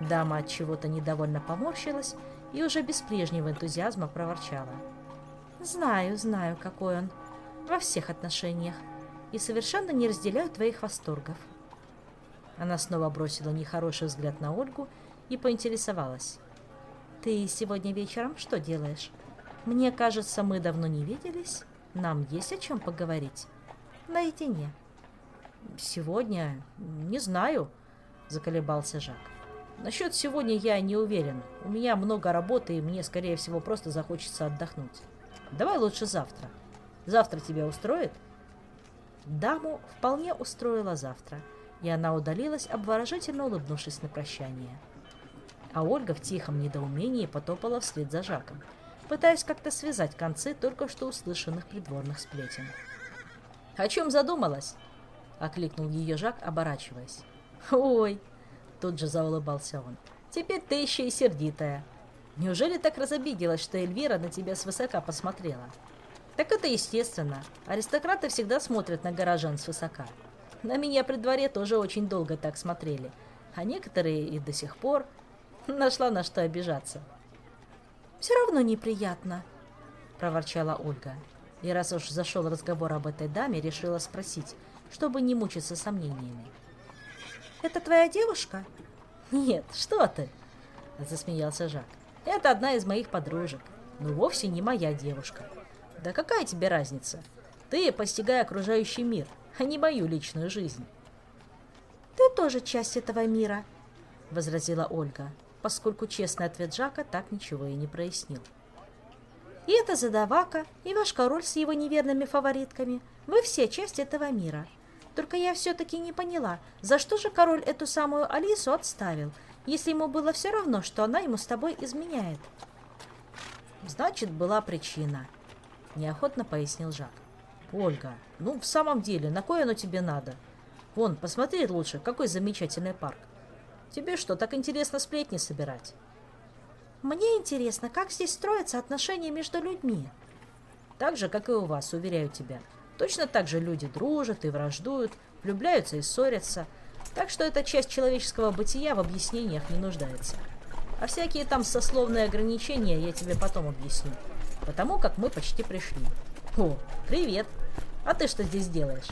Дама от чего-то недовольно поморщилась и уже без прежнего энтузиазма проворчала. «Знаю, знаю, какой он. Во всех отношениях. И совершенно не разделяю твоих восторгов». Она снова бросила нехороший взгляд на Ольгу и поинтересовалась. «Ты сегодня вечером что делаешь? Мне кажется, мы давно не виделись. Нам есть о чем поговорить. Наедине». «Сегодня? Не знаю», — заколебался Жак. «Насчет сегодня я не уверен. У меня много работы, и мне, скорее всего, просто захочется отдохнуть. Давай лучше завтра. Завтра тебя устроит?» Даму вполне устроила завтра, и она удалилась, обворожительно улыбнувшись на прощание. А Ольга в тихом недоумении потопала вслед за Жаком, пытаясь как-то связать концы только что услышанных придворных сплетен. «О чем задумалась?» — окликнул ее Жак, оборачиваясь. «Ой!» — тут же заулыбался он. «Теперь ты еще и сердитая. Неужели так разобиделась, что Эльвира на тебя свысока посмотрела?» «Так это естественно. Аристократы всегда смотрят на горожан свысока. На меня при дворе тоже очень долго так смотрели, а некоторые и до сих пор нашла на что обижаться». «Все равно неприятно», — проворчала Ольга. И раз уж зашел разговор об этой даме, решила спросить, чтобы не мучиться сомнениями. «Это твоя девушка?» «Нет, что ты!» — засмеялся Жак. «Это одна из моих подружек, но вовсе не моя девушка. Да какая тебе разница? Ты постигай окружающий мир, а не мою личную жизнь». «Ты тоже часть этого мира», — возразила Ольга, поскольку честный ответ Жака так ничего и не прояснил. «И это задавака, и ваш король с его неверными фаворитками. Вы все часть этого мира. Только я все-таки не поняла, за что же король эту самую Алису отставил, если ему было все равно, что она ему с тобой изменяет?» «Значит, была причина», — неохотно пояснил Жак. «Ольга, ну в самом деле, на кое оно тебе надо? Вон, посмотри лучше, какой замечательный парк. Тебе что, так интересно сплетни собирать?» «Мне интересно, как здесь строятся отношения между людьми?» «Так же, как и у вас, уверяю тебя. Точно так же люди дружат и враждуют, влюбляются и ссорятся. Так что эта часть человеческого бытия в объяснениях не нуждается. А всякие там сословные ограничения я тебе потом объясню. Потому как мы почти пришли. О, привет! А ты что здесь делаешь?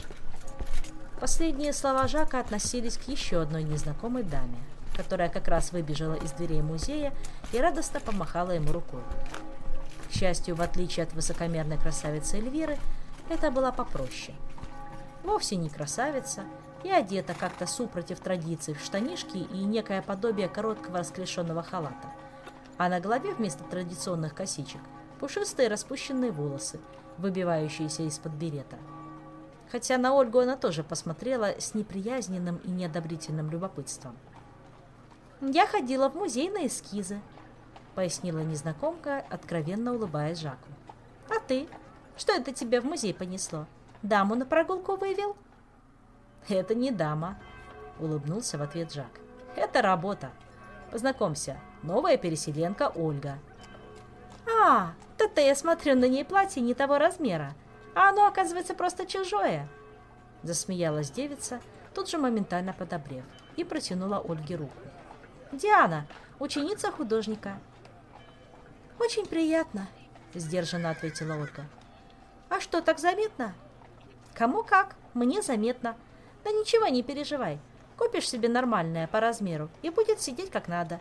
Последние слова Жака относились к еще одной незнакомой даме, которая как раз выбежала из дверей музея и радостно помахала ему рукой. К счастью, в отличие от высокомерной красавицы Эльвиры, это была попроще. Вовсе не красавица, и одета как-то супротив традиций в штанишки и некое подобие короткого расклешенного халата. А на голове вместо традиционных косичек пушистые распущенные волосы, выбивающиеся из-под берета. Хотя на Ольгу она тоже посмотрела с неприязненным и неодобрительным любопытством. «Я ходила в музей на эскизы», — пояснила незнакомка, откровенно улыбаясь Жаку. «А ты?» Что это тебя в музей понесло? Даму на прогулку вывел?» «Это не дама», — улыбнулся в ответ Жак. «Это работа. Познакомься, новая переселенка Ольга». «А, то-то я смотрю на ней платье не того размера, а оно, оказывается, просто чужое!» Засмеялась девица, тут же моментально подобрев, и протянула Ольге руку. «Диана, ученица художника». «Очень приятно», — сдержанно ответила Ольга. А что, так заметно? Кому как, мне заметно. Да ничего не переживай. Купишь себе нормальное по размеру и будет сидеть как надо.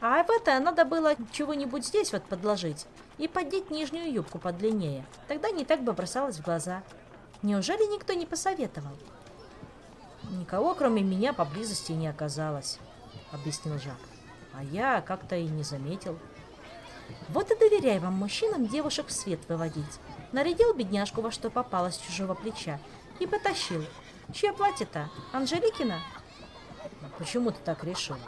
А в это надо было чего-нибудь здесь вот подложить и поддеть нижнюю юбку подлиннее. Тогда не так бы бросалось в глаза. Неужели никто не посоветовал? Никого, кроме меня, поблизости не оказалось, объяснил Жак. А я как-то и не заметил. Вот и доверяй вам мужчинам девушек в свет выводить нарядил бедняжку во что попало с чужого плеча и потащил. Чье платье-то? Анжеликина? Почему ты так решила?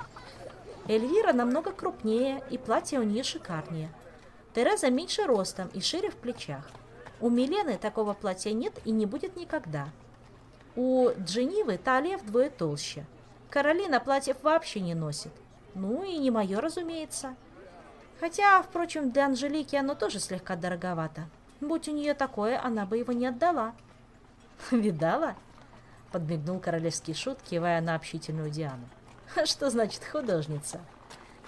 Эльвира намного крупнее, и платье у нее шикарнее. Тереза меньше ростом и шире в плечах. У Милены такого платья нет и не будет никогда. У Дженивы талия вдвое толще. Каролина платьев вообще не носит. Ну и не мое, разумеется. Хотя, впрочем, для Анжелики оно тоже слегка дороговато. Будь у нее такое, она бы его не отдала. «Видала?» — подмигнул королевский шут, кивая на общительную Диану. «Что значит художница?»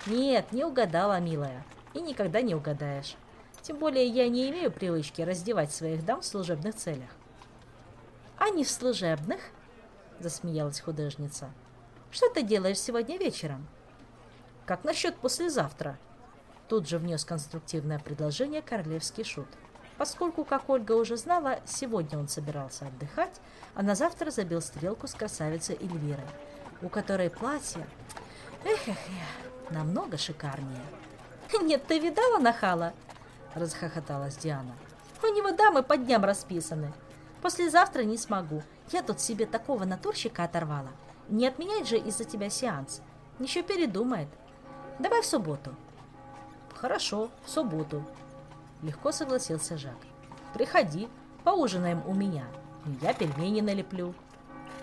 «Нет, не угадала, милая, и никогда не угадаешь. Тем более я не имею привычки раздевать своих дам в служебных целях». «А не в служебных?» — засмеялась художница. «Что ты делаешь сегодня вечером?» «Как насчет послезавтра?» Тут же внес конструктивное предложение королевский шут поскольку, как Ольга уже знала, сегодня он собирался отдыхать, а на завтра забил стрелку с красавицей Эльвирой, у которой платье, эх, эх, эх, намного шикарнее. «Нет, ты видала нахала?» – расхохоталась Диана. «У него дамы по дням расписаны. Послезавтра не смогу. Я тут себе такого натурщика оторвала. Не отменять же из-за тебя сеанс. Еще передумает. Давай в субботу». «Хорошо, в субботу», Легко согласился Жак. Приходи, поужинаем у меня. Я пельмени налеплю.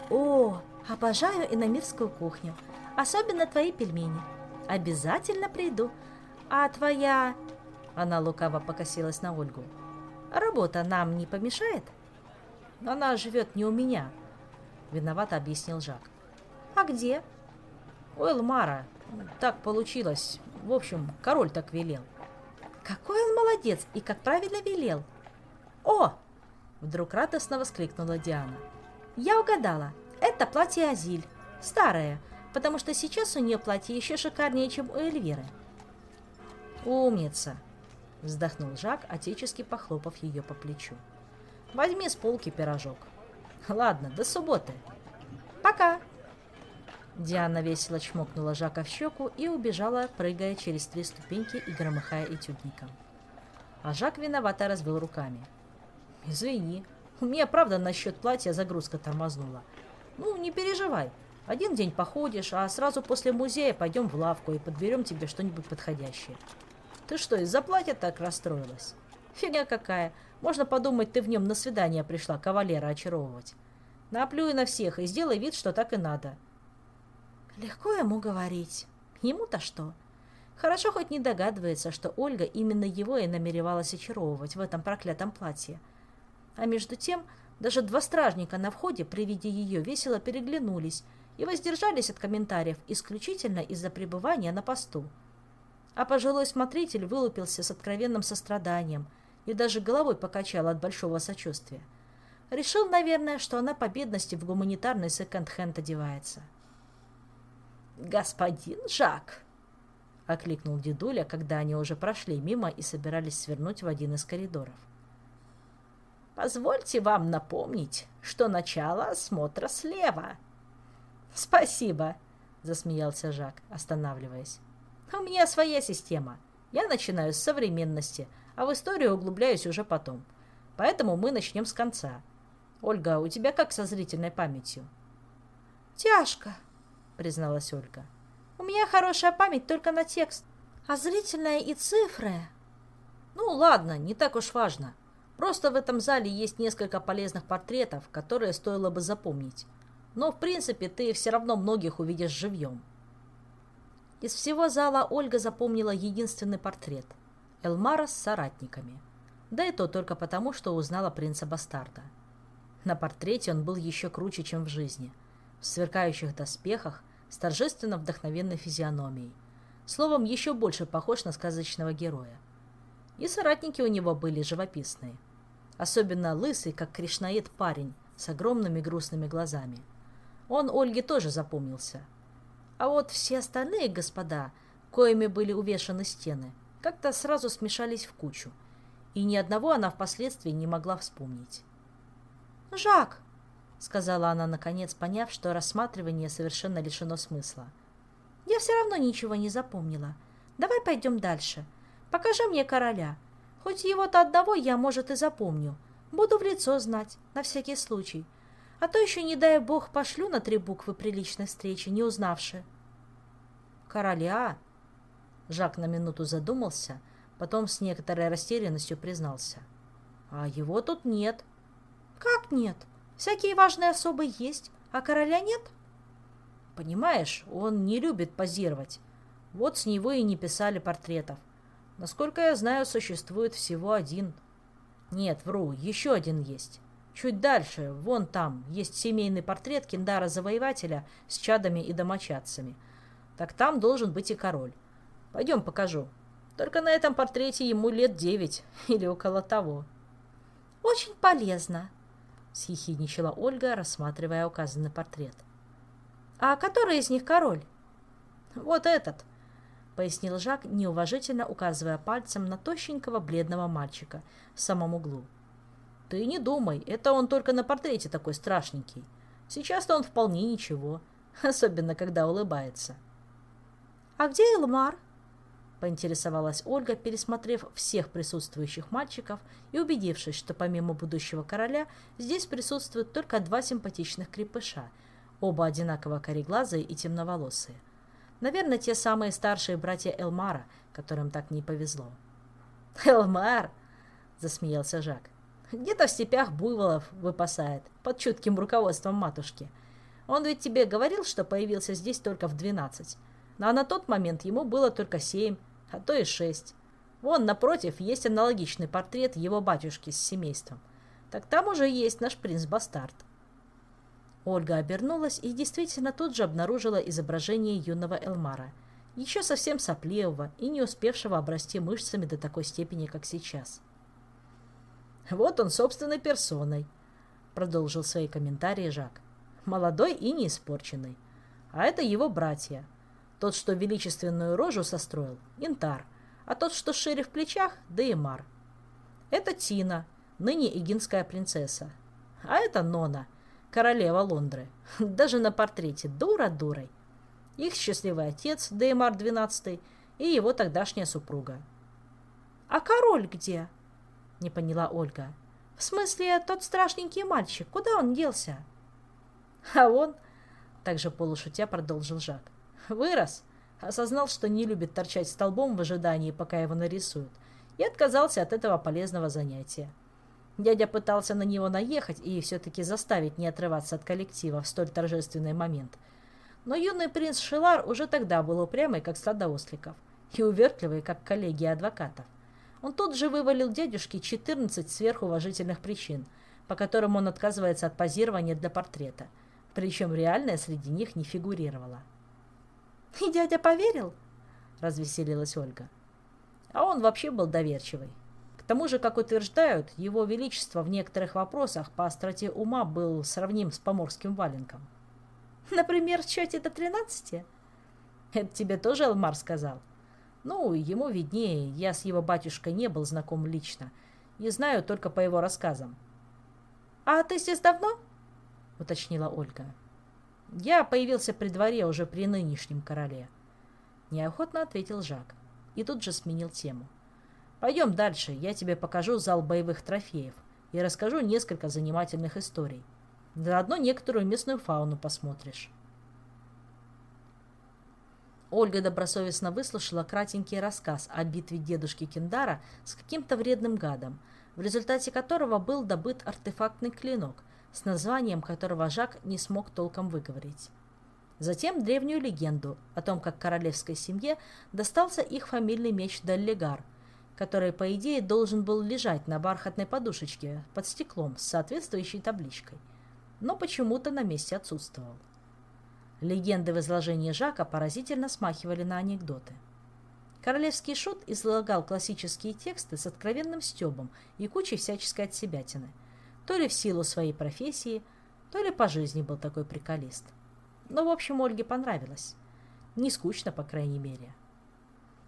О, обожаю иномирскую кухню. Особенно твои пельмени. Обязательно приду. А твоя... Она лукаво покосилась на Ольгу. Работа нам не помешает? Она живет не у меня, виновато объяснил Жак. А где? У Элмара. Так получилось. В общем, король так велел. Какой он молодец и как правильно велел. О! Вдруг радостно воскликнула Диана. Я угадала. Это платье Азиль. Старое. потому что сейчас у нее платье еще шикарнее, чем у Эльвиры. «Умница!» — вздохнул Жак, отечески похлопав ее по плечу. «Возьми с полки пирожок. Ладно, до субботы. Пока!» Диана весело чмокнула Жака в щеку и убежала, прыгая через три ступеньки и громыхая этюдником. А Жак виновато развел руками. «Извини, у меня, правда, насчет платья загрузка тормознула. Ну, не переживай. Один день походишь, а сразу после музея пойдем в лавку и подберем тебе что-нибудь подходящее. Ты что, из-за платья так расстроилась? Фигня какая. Можно подумать, ты в нем на свидание пришла кавалера очаровывать. Наплюй на всех и сделай вид, что так и надо. Легко ему говорить. Ему-то что? Хорошо хоть не догадывается, что Ольга именно его и намеревалась очаровывать в этом проклятом платье. А между тем, даже два стражника на входе при виде ее весело переглянулись и воздержались от комментариев исключительно из-за пребывания на посту. А пожилой смотритель вылупился с откровенным состраданием и даже головой покачал от большого сочувствия. Решил, наверное, что она по бедности в гуманитарный секонд-хенд одевается. — «Господин Жак!» — окликнул дедуля, когда они уже прошли мимо и собирались свернуть в один из коридоров. «Позвольте вам напомнить, что начало осмотра слева». «Спасибо!» — засмеялся Жак, останавливаясь. «У меня своя система. Я начинаю с современности, а в историю углубляюсь уже потом. Поэтому мы начнем с конца. Ольга, у тебя как со зрительной памятью?» «Тяжко», — призналась Ольга. «У меня хорошая память только на текст, а зрительная и цифры...» «Ну, ладно, не так уж важно. Просто в этом зале есть несколько полезных портретов, которые стоило бы запомнить. Но, в принципе, ты все равно многих увидишь живьем». Из всего зала Ольга запомнила единственный портрет — Элмара с соратниками. Да и то только потому, что узнала принца-бастарда. На портрете он был еще круче, чем в жизни — сверкающих доспехах, с торжественно вдохновенной физиономией. Словом, еще больше похож на сказочного героя. И соратники у него были живописные. Особенно лысый, как кришнаед парень, с огромными грустными глазами. Он Ольге тоже запомнился. А вот все остальные господа, коими были увешаны стены, как-то сразу смешались в кучу, и ни одного она впоследствии не могла вспомнить. «Жак!» — сказала она, наконец, поняв, что рассматривание совершенно лишено смысла. «Я все равно ничего не запомнила. Давай пойдем дальше. Покажи мне короля. Хоть его-то одного я, может, и запомню. Буду в лицо знать, на всякий случай. А то еще, не дай бог, пошлю на три буквы приличной встречи, не узнавши». «Короля?» Жак на минуту задумался, потом с некоторой растерянностью признался. «А его тут нет». «Как нет?» Всякие важные особы есть, а короля нет. Понимаешь, он не любит позировать. Вот с него и не писали портретов. Насколько я знаю, существует всего один. Нет, вру, еще один есть. Чуть дальше, вон там, есть семейный портрет Киндара-завоевателя с чадами и домочадцами. Так там должен быть и король. Пойдем покажу. Только на этом портрете ему лет девять или около того. Очень полезно, съехидничала Ольга, рассматривая указанный портрет. «А который из них король?» «Вот этот», — пояснил Жак, неуважительно указывая пальцем на тощенького бледного мальчика в самом углу. «Ты не думай, это он только на портрете такой страшненький. Сейчас-то он вполне ничего, особенно когда улыбается». «А где Элмар?» Поинтересовалась Ольга, пересмотрев всех присутствующих мальчиков и убедившись, что помимо будущего короля здесь присутствуют только два симпатичных крепыша, оба одинаково кореглазые и темноволосые. Наверное, те самые старшие братья Элмара, которым так не повезло. «Элмар!» — засмеялся Жак. «Где-то в степях буйволов выпасает, под чутким руководством матушки. Он ведь тебе говорил, что появился здесь только в двенадцать, а на тот момент ему было только семь, а то и шесть. Вон напротив есть аналогичный портрет его батюшки с семейством. Так там уже есть наш принц-бастард. Ольга обернулась и действительно тут же обнаружила изображение юного Элмара, еще совсем сопливого и не успевшего обрасти мышцами до такой степени, как сейчас. «Вот он собственной персоной», — продолжил свои комментарии Жак. «Молодой и не испорченный. А это его братья. Тот, что величественную рожу состроил, Интар, а тот, что шире в плечах, Деймар. Это Тина, ныне игинская принцесса. А это Нона, королева Лондры. Даже на портрете дура дурой. Их счастливый отец, Деймар XII, и его тогдашняя супруга. «А король где?» — не поняла Ольга. «В смысле, тот страшненький мальчик, куда он делся?» «А он...» — также полушутя продолжил Жак. «Вырос, осознал, что не любит торчать столбом в ожидании, пока его нарисуют, и отказался от этого полезного занятия. Дядя пытался на него наехать и все-таки заставить не отрываться от коллектива в столь торжественный момент. Но юный принц Шилар уже тогда был упрямый, как стадо осликов, и увертливый, как коллеги адвокатов. Он тут же вывалил дядюшке 14 сверхуважительных причин, по которым он отказывается от позирования для портрета, причем реальное среди них не фигурировало. «И дядя поверил?» – развеселилась Ольга. А он вообще был доверчивый. К тому же, как утверждают, его величество в некоторых вопросах по остроте ума был сравним с поморским валенком. Например, в счете до тринадцати? Это тебе тоже Алмар сказал? Ну, ему виднее, я с его батюшкой не был знаком лично и знаю только по его рассказам. «А ты здесь давно?» — уточнила Ольга. «Я появился при дворе уже при нынешнем короле», — неохотно ответил Жак и тут же сменил тему. «Пойдем дальше, я тебе покажу зал боевых трофеев и расскажу несколько занимательных историй. Заодно некоторую местную фауну посмотришь». Ольга добросовестно выслушала кратенький рассказ о битве дедушки Киндара с каким-то вредным гадом, в результате которого был добыт артефактный клинок, с названием которого Жак не смог толком выговорить. Затем древнюю легенду о том, как королевской семье достался их фамильный меч Даллигар, который, по идее, должен был лежать на бархатной подушечке под стеклом с соответствующей табличкой, но почему-то на месте отсутствовал. Легенды в изложении Жака поразительно смахивали на анекдоты. Королевский шут излагал классические тексты с откровенным стебом и кучей всяческой отсебятины. То ли в силу своей профессии, то ли по жизни был такой приколист. Но, в общем, Ольге понравилось. Не скучно, по крайней мере.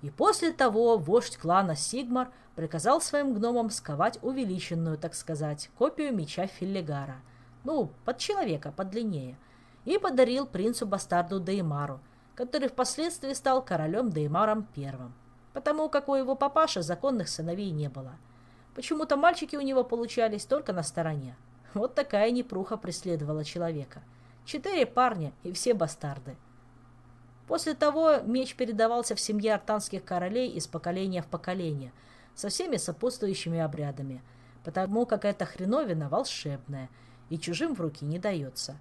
И после того вождь клана Сигмар приказал своим гномам сковать увеличенную, так сказать, копию меча Филлигара. Ну, под человека, подлиннее. И подарил принцу-бастарду Деймару, который впоследствии стал королем Деймаром I, потому как у его папаши законных сыновей не было. Почему-то мальчики у него получались только на стороне. Вот такая непруха преследовала человека – Четыре парня и все бастарды. После того меч передавался в семье артанских королей из поколения в поколение, со всеми сопутствующими обрядами, потому как эта хреновина волшебная и чужим в руки не дается.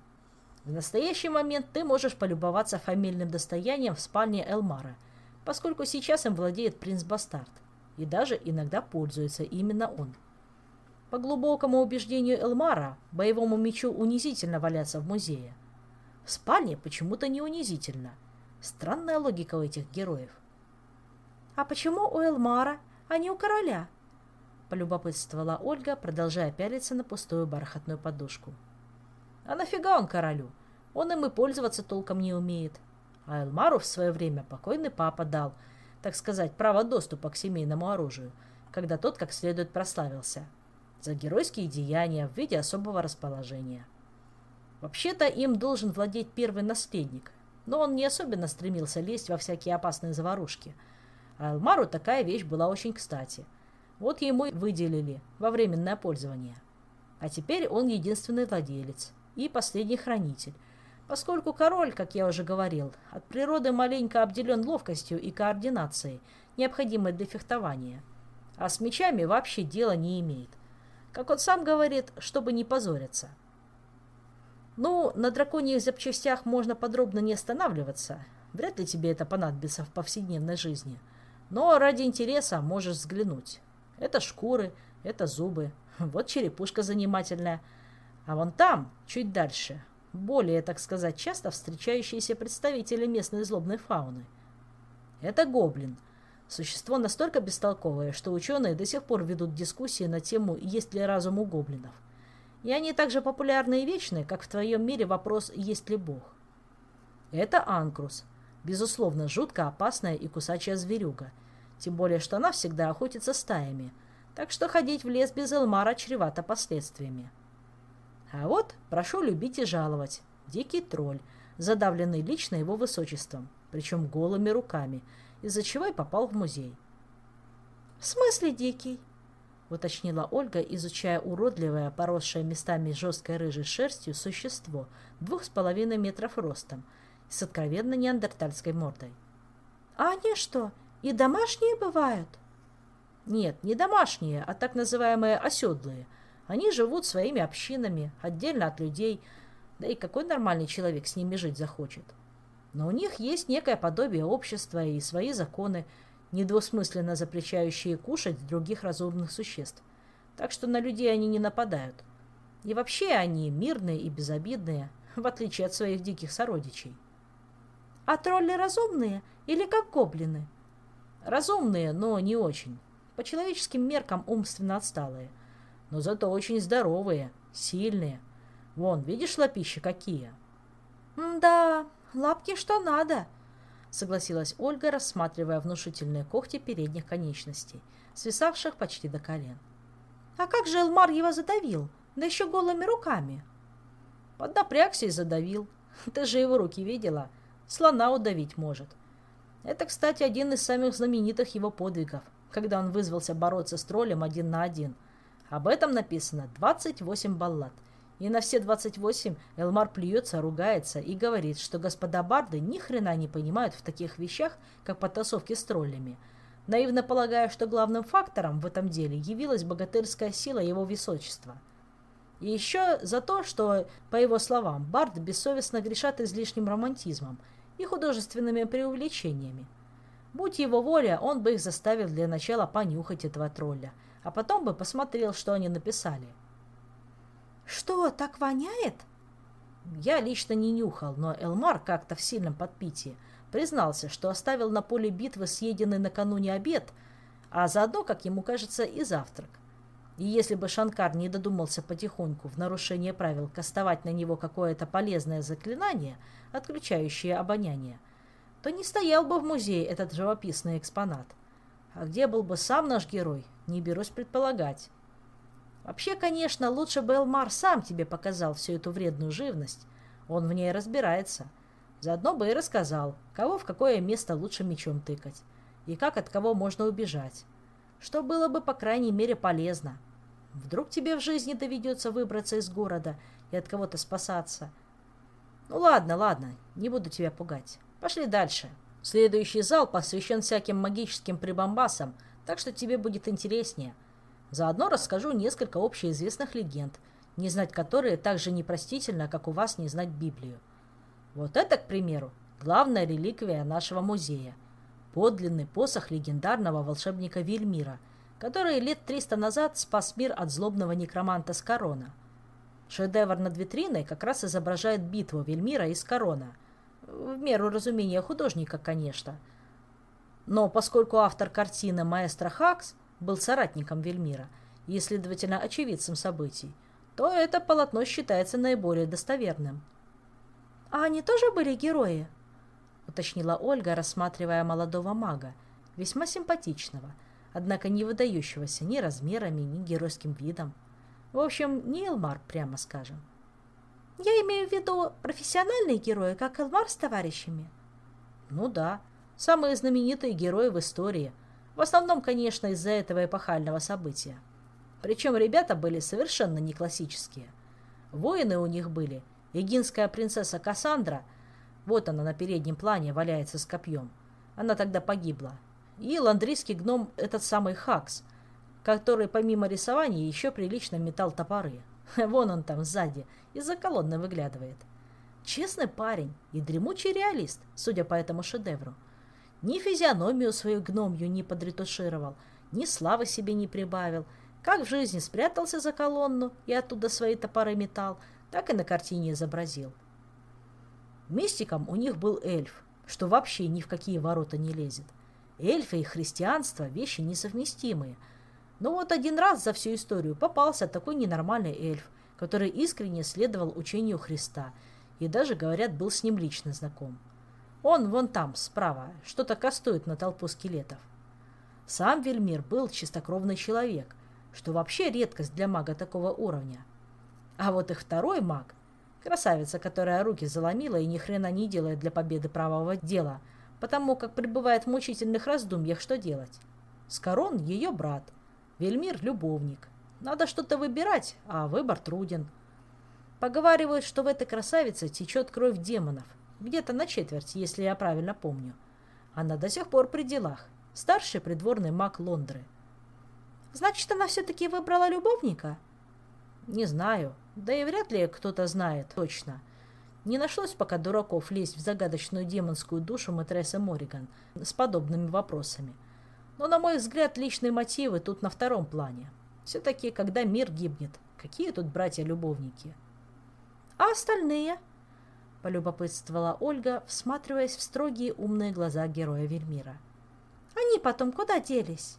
В настоящий момент ты можешь полюбоваться фамильным достоянием в спальне Элмара, поскольку сейчас им владеет принц-бастард, и даже иногда пользуется именно он. По глубокому убеждению Элмара, боевому мечу унизительно валяться в музее. В спальне почему-то не унизительно. Странная логика у этих героев. «А почему у Элмара, а не у короля?» полюбопытствовала Ольга, продолжая пялиться на пустую бархатную подушку. «А нафига он королю? Он им и пользоваться толком не умеет. А Элмару в свое время покойный папа дал, так сказать, право доступа к семейному оружию, когда тот как следует прославился за геройские деяния в виде особого расположения. Вообще-то им должен владеть первый наследник, но он не особенно стремился лезть во всякие опасные заварушки. А Алмару такая вещь была очень кстати. Вот ему выделили во временное пользование. А теперь он единственный владелец и последний хранитель, поскольку король, как я уже говорил, от природы маленько обделен ловкостью и координацией, необходимой для фехтования, а с мечами вообще дела не имеет – как он сам говорит, чтобы не позориться. Ну, на драконьих запчастях можно подробно не останавливаться. Вряд ли тебе это понадобится в повседневной жизни. Но ради интереса можешь взглянуть. Это шкуры, это зубы. Вот черепушка занимательная. А вон там, чуть дальше, более, так сказать, часто встречающиеся представители местной злобной фауны. Это гоблин – Существо настолько бестолковое, что ученые до сих пор ведут дискуссии на тему, есть ли разум у гоблинов. И они так же популярны и вечны, как в твоем мире вопрос «есть ли Бог?». Это анкрус. Безусловно, жутко опасная и кусачая зверюга. Тем более, что она всегда охотится стаями. Так что ходить в лес без Элмара чревато последствиями. А вот, прошу любить и жаловать, дикий тролль, задавленный лично его высочеством, причем голыми руками, из-за чего и попал в музей. «В смысле дикий?» — уточнила Ольга, изучая уродливое, поросшее местами жесткой рыжей шерстью существо двух с половиной метров ростом с откровенно неандертальской мордой. «А они что, и домашние бывают?» «Нет, не домашние, а так называемые оседлые. Они живут своими общинами, отдельно от людей, да и какой нормальный человек с ними жить захочет? Но у них есть некое подобие общества и свои законы, недвусмысленно запрещающие кушать других разумных существ. Так что на людей они не нападают. И вообще они мирные и безобидные, в отличие от своих диких сородичей. А тролли разумные или как гоблины? Разумные, но не очень. По человеческим меркам умственно отсталые. Но зато очень здоровые, сильные. Вон, видишь лапища какие? Да, лапки что надо согласилась Ольга, рассматривая внушительные когти передних конечностей, свисавших почти до колен. «А как же Элмар его задавил? Да еще голыми руками!» «Поднапрягся и задавил. Ты же его руки видела. Слона удавить может. Это, кстати, один из самых знаменитых его подвигов, когда он вызвался бороться с троллем один на один. Об этом написано 28 баллад. И на все 28 Элмар плюется, ругается и говорит, что господа барды ни хрена не понимают в таких вещах, как потасовки с троллями, наивно полагая, что главным фактором в этом деле явилась богатырская сила его высочества. И еще за то, что, по его словам, барды бессовестно грешат излишним романтизмом и художественными преувеличениями. Будь его воля, он бы их заставил для начала понюхать этого тролля, а потом бы посмотрел, что они написали – «Что, так воняет?» Я лично не нюхал, но Элмар как-то в сильном подпитии признался, что оставил на поле битвы съеденный накануне обед, а заодно, как ему кажется, и завтрак. И если бы Шанкар не додумался потихоньку в нарушение правил кастовать на него какое-то полезное заклинание, отключающее обоняние, то не стоял бы в музее этот живописный экспонат. А где был бы сам наш герой, не берусь предполагать. Вообще, конечно, лучше бы Элмар сам тебе показал всю эту вредную живность. Он в ней разбирается. Заодно бы и рассказал, кого в какое место лучше мечом тыкать, и как от кого можно убежать. Что было бы, по крайней мере, полезно. Вдруг тебе в жизни доведется выбраться из города и от кого-то спасаться. Ну ладно, ладно, не буду тебя пугать. Пошли дальше. Следующий зал посвящен всяким магическим прибамбасам, так что тебе будет интереснее – Заодно расскажу несколько общеизвестных легенд, не знать которые так же непростительно, как у вас не знать Библию. Вот это, к примеру, главная реликвия нашего музея. Подлинный посох легендарного волшебника Вельмира, который лет 300 назад спас мир от злобного некроманта Скорона. Шедевр над витриной как раз изображает битву Вельмира и Скорона. В меру разумения художника, конечно. Но поскольку автор картины маэстро Хакс – был соратником Вельмира и, следовательно, очевидцем событий, то это полотно считается наиболее достоверным. «А они тоже были герои?» — уточнила Ольга, рассматривая молодого мага, весьма симпатичного, однако не выдающегося ни размерами, ни геройским видом. В общем, не Элмар, прямо скажем. «Я имею в виду профессиональные герои, как Элмар с товарищами?» «Ну да, самые знаменитые герои в истории — в основном, конечно, из-за этого эпохального события. Причем ребята были совершенно не классические. Воины у них были. Егинская принцесса Кассандра, вот она на переднем плане валяется с копьем. Она тогда погибла. И ландрийский гном этот самый Хакс, который помимо рисования еще прилично метал топоры. Вон он там сзади, из-за колонны выглядывает. Честный парень и дремучий реалист, судя по этому шедевру. Ни физиономию свою гномью не подретушировал, ни славы себе не прибавил. Как в жизни спрятался за колонну и оттуда свои топоры метал, так и на картине изобразил. Мистиком у них был эльф, что вообще ни в какие ворота не лезет. Эльфы и христианство – вещи несовместимые. Но вот один раз за всю историю попался такой ненормальный эльф, который искренне следовал учению Христа и даже, говорят, был с ним лично знаком. Он вон там, справа, что-то кастует на толпу скелетов. Сам Вельмир был чистокровный человек, что вообще редкость для мага такого уровня. А вот их второй маг, красавица, которая руки заломила и ни хрена не делает для победы правого дела, потому как пребывает в мучительных раздумьях, что делать. Скорон – ее брат, Вельмир – любовник. Надо что-то выбирать, а выбор труден. Поговаривают, что в этой красавице течет кровь демонов. Где-то на четверть, если я правильно помню. Она до сих пор при делах. Старший придворный маг Лондры. Значит, она все-таки выбрала любовника? Не знаю. Да и вряд ли кто-то знает точно. Не нашлось пока дураков лезть в загадочную демонскую душу матрессы Мориган с подобными вопросами. Но, на мой взгляд, личные мотивы тут на втором плане. Все-таки, когда мир гибнет, какие тут братья-любовники? А остальные? Полюбопытствовала Ольга, всматриваясь в строгие умные глаза героя Вельмира. Они потом куда делись?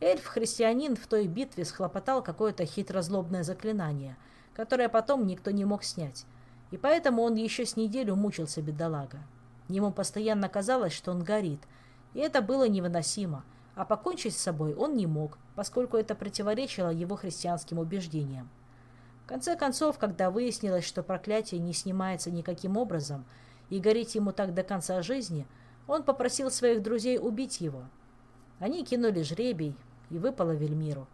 Эльф-христианин в той битве схлопотал какое-то хитрозлобное заклинание, которое потом никто не мог снять, и поэтому он еще с неделю мучился бедолага. Ему постоянно казалось, что он горит, и это было невыносимо, а покончить с собой он не мог, поскольку это противоречило его христианским убеждениям. В конце концов, когда выяснилось, что проклятие не снимается никаким образом, и гореть ему так до конца жизни, он попросил своих друзей убить его. Они кинули жребий, и выпало Вельмиру.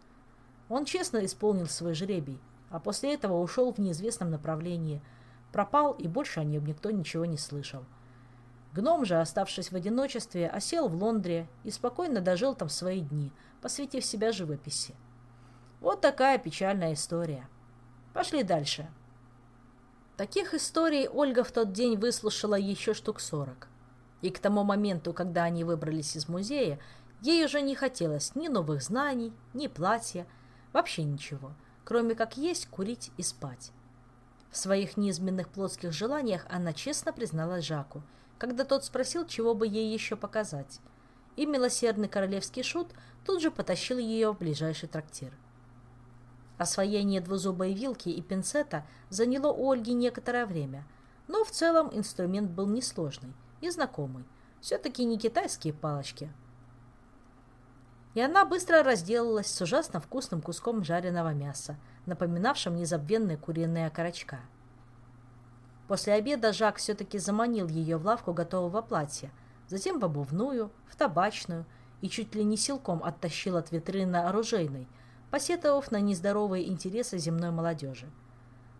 Он честно исполнил свой жребий, а после этого ушел в неизвестном направлении, пропал, и больше о нем никто ничего не слышал. Гном же, оставшись в одиночестве, осел в Лондре и спокойно дожил там свои дни, посвятив себя живописи. Вот такая печальная история. Пошли дальше. Таких историй Ольга в тот день выслушала еще штук сорок. И к тому моменту, когда они выбрались из музея, ей уже не хотелось ни новых знаний, ни платья, вообще ничего, кроме как есть, курить и спать. В своих неизменных плотских желаниях она честно призналась Жаку, когда тот спросил, чего бы ей еще показать. И милосердный королевский шут тут же потащил ее в ближайший трактир. Освоение двузубой вилки и пинцета заняло у Ольги некоторое время, но в целом инструмент был несложный и знакомый. Все-таки не китайские палочки. И она быстро разделалась с ужасно вкусным куском жареного мяса, напоминавшим незабвенные куриные окорочка. После обеда Жак все-таки заманил ее в лавку готового платья, затем в обувную, в табачную и чуть ли не силком оттащил от витрины оружейной, посетовав на нездоровые интересы земной молодежи.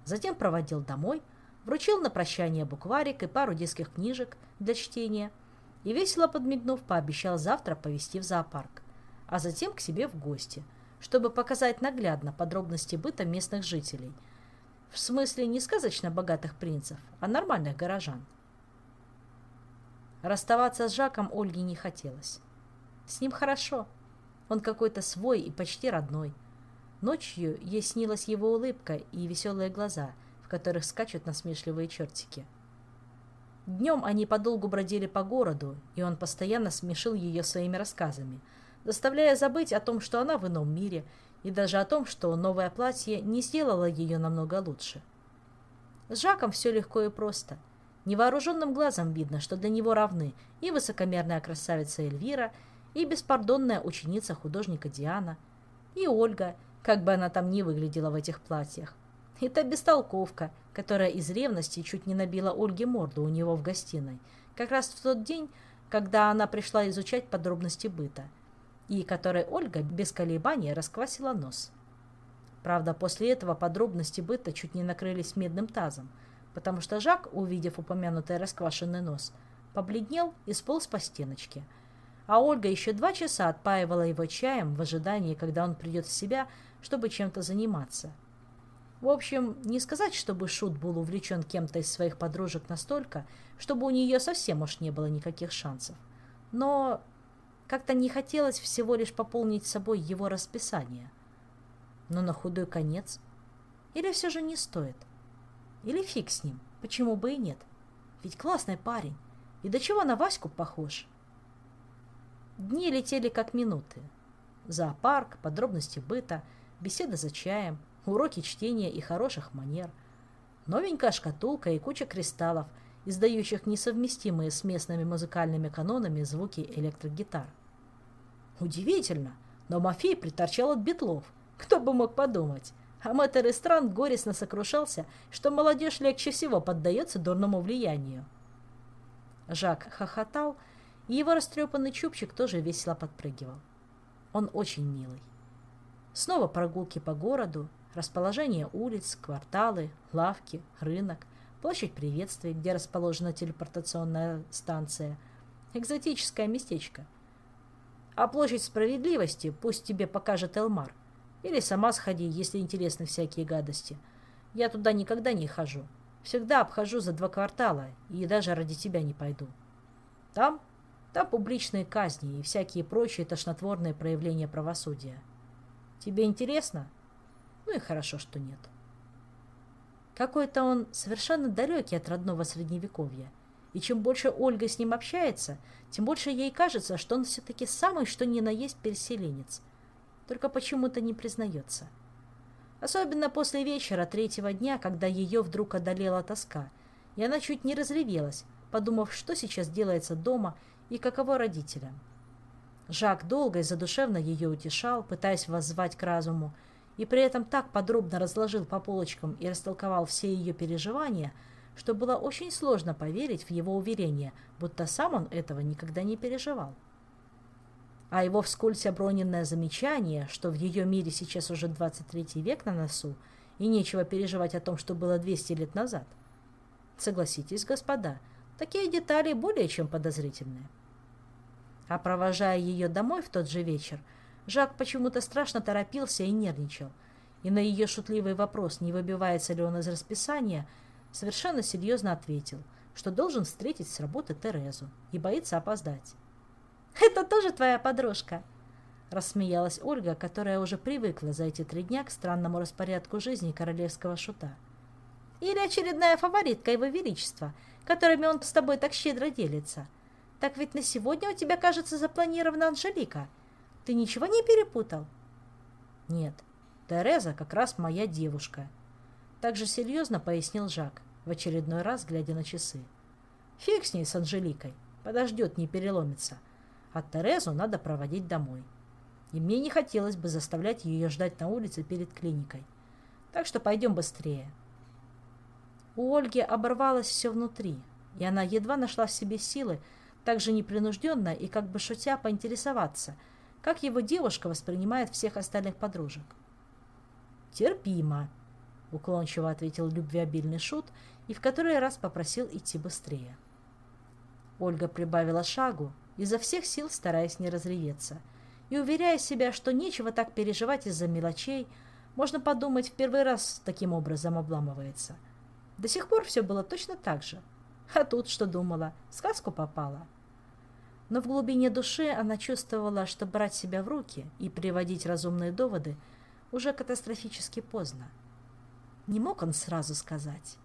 Затем проводил домой, вручил на прощание букварик и пару детских книжек для чтения и, весело подмигнув, пообещал завтра повезти в зоопарк, а затем к себе в гости, чтобы показать наглядно подробности быта местных жителей. В смысле не сказочно богатых принцев, а нормальных горожан. Расставаться с Жаком Ольге не хотелось. С ним хорошо. Он какой-то свой и почти родной. Ночью ей снилась его улыбка и веселые глаза – которых скачут насмешливые чертики. Днем они подолгу бродили по городу, и он постоянно смешил ее своими рассказами, заставляя забыть о том, что она в ином мире, и даже о том, что новое платье не сделало ее намного лучше. С Жаком все легко и просто. Невооруженным глазом видно, что для него равны и высокомерная красавица Эльвира, и беспардонная ученица художника Диана, и Ольга, как бы она там ни выглядела в этих платьях. Это бестолковка, которая из ревности чуть не набила Ольге морду у него в гостиной, как раз в тот день, когда она пришла изучать подробности быта, и которой Ольга без колебаний расквасила нос. Правда, после этого подробности быта чуть не накрылись медным тазом, потому что Жак, увидев упомянутый расквашенный нос, побледнел и сполз по стеночке. А Ольга еще два часа отпаивала его чаем в ожидании, когда он придет в себя, чтобы чем-то заниматься. В общем, не сказать, чтобы Шут был увлечен кем-то из своих подружек настолько, чтобы у нее совсем уж не было никаких шансов. Но как-то не хотелось всего лишь пополнить собой его расписание. Но на худой конец. Или все же не стоит? Или фиг с ним, почему бы и нет? Ведь классный парень. И до чего на Ваську похож? Дни летели как минуты. Зоопарк, подробности быта, беседа за чаем – уроки чтения и хороших манер. Новенькая шкатулка и куча кристаллов, издающих несовместимые с местными музыкальными канонами звуки электрогитар. Удивительно, но Мафей приторчал от битлов. Кто бы мог подумать? А мэтр Эстран горестно сокрушался, что молодежь легче всего поддается дурному влиянию. Жак хохотал, и его растрепанный чубчик тоже весело подпрыгивал. Он очень милый. Снова прогулки по городу, расположение улиц, кварталы, лавки, рынок, площадь приветствий, где расположена телепортационная станция, экзотическое местечко. А площадь справедливости пусть тебе покажет Элмар. Или сама сходи, если интересны всякие гадости. Я туда никогда не хожу. Всегда обхожу за два квартала и даже ради тебя не пойду. Там, там публичные казни и всякие прочие тошнотворные проявления правосудия. Тебе интересно? Ну и хорошо, что нет. Какой-то он совершенно далекий от родного средневековья. И чем больше Ольга с ним общается, тем больше ей кажется, что он все-таки самый, что ни на есть переселенец. Только почему-то не признается. — Особенно после вечера третьего дня, когда ее вдруг одолела тоска, и она чуть не разревелась, подумав, что сейчас делается дома и каково родителям. Жак долго и задушевно ее утешал, пытаясь воззвать к разуму, и при этом так подробно разложил по полочкам и растолковал все ее переживания, что было очень сложно поверить в его уверение, будто сам он этого никогда не переживал а его вскользь оброненное замечание, что в ее мире сейчас уже 23 век на носу, и нечего переживать о том, что было 200 лет назад. Согласитесь, господа, такие детали более чем подозрительные. А провожая ее домой в тот же вечер, Жак почему-то страшно торопился и нервничал, и на ее шутливый вопрос, не выбивается ли он из расписания, совершенно серьезно ответил, что должен встретить с работы Терезу и боится опоздать. Это тоже твоя подружка?» Рассмеялась Ольга, которая уже привыкла за эти три дня к странному распорядку жизни королевского шута. «Или очередная фаворитка его величества, которыми он с тобой так щедро делится. Так ведь на сегодня у тебя, кажется, запланирована Анжелика. Ты ничего не перепутал?» «Нет, Тереза как раз моя девушка», — также серьезно пояснил Жак, в очередной раз глядя на часы. «Фиг с ней, с Анжеликой, подождет, не переломится» а Терезу надо проводить домой. И мне не хотелось бы заставлять ее ждать на улице перед клиникой. Так что пойдем быстрее. У Ольги оборвалось все внутри, и она едва нашла в себе силы, так же непринужденно и как бы шутя поинтересоваться, как его девушка воспринимает всех остальных подружек. «Терпимо», — уклончиво ответил любвеобильный шут и в который раз попросил идти быстрее. Ольга прибавила шагу, изо всех сил стараясь не разреветься, и уверяя себя, что нечего так переживать из-за мелочей, можно подумать, в первый раз таким образом обламывается. До сих пор все было точно так же. А тут что думала, сказку попала. Но в глубине души она чувствовала, что брать себя в руки и приводить разумные доводы уже катастрофически поздно. Не мог он сразу сказать.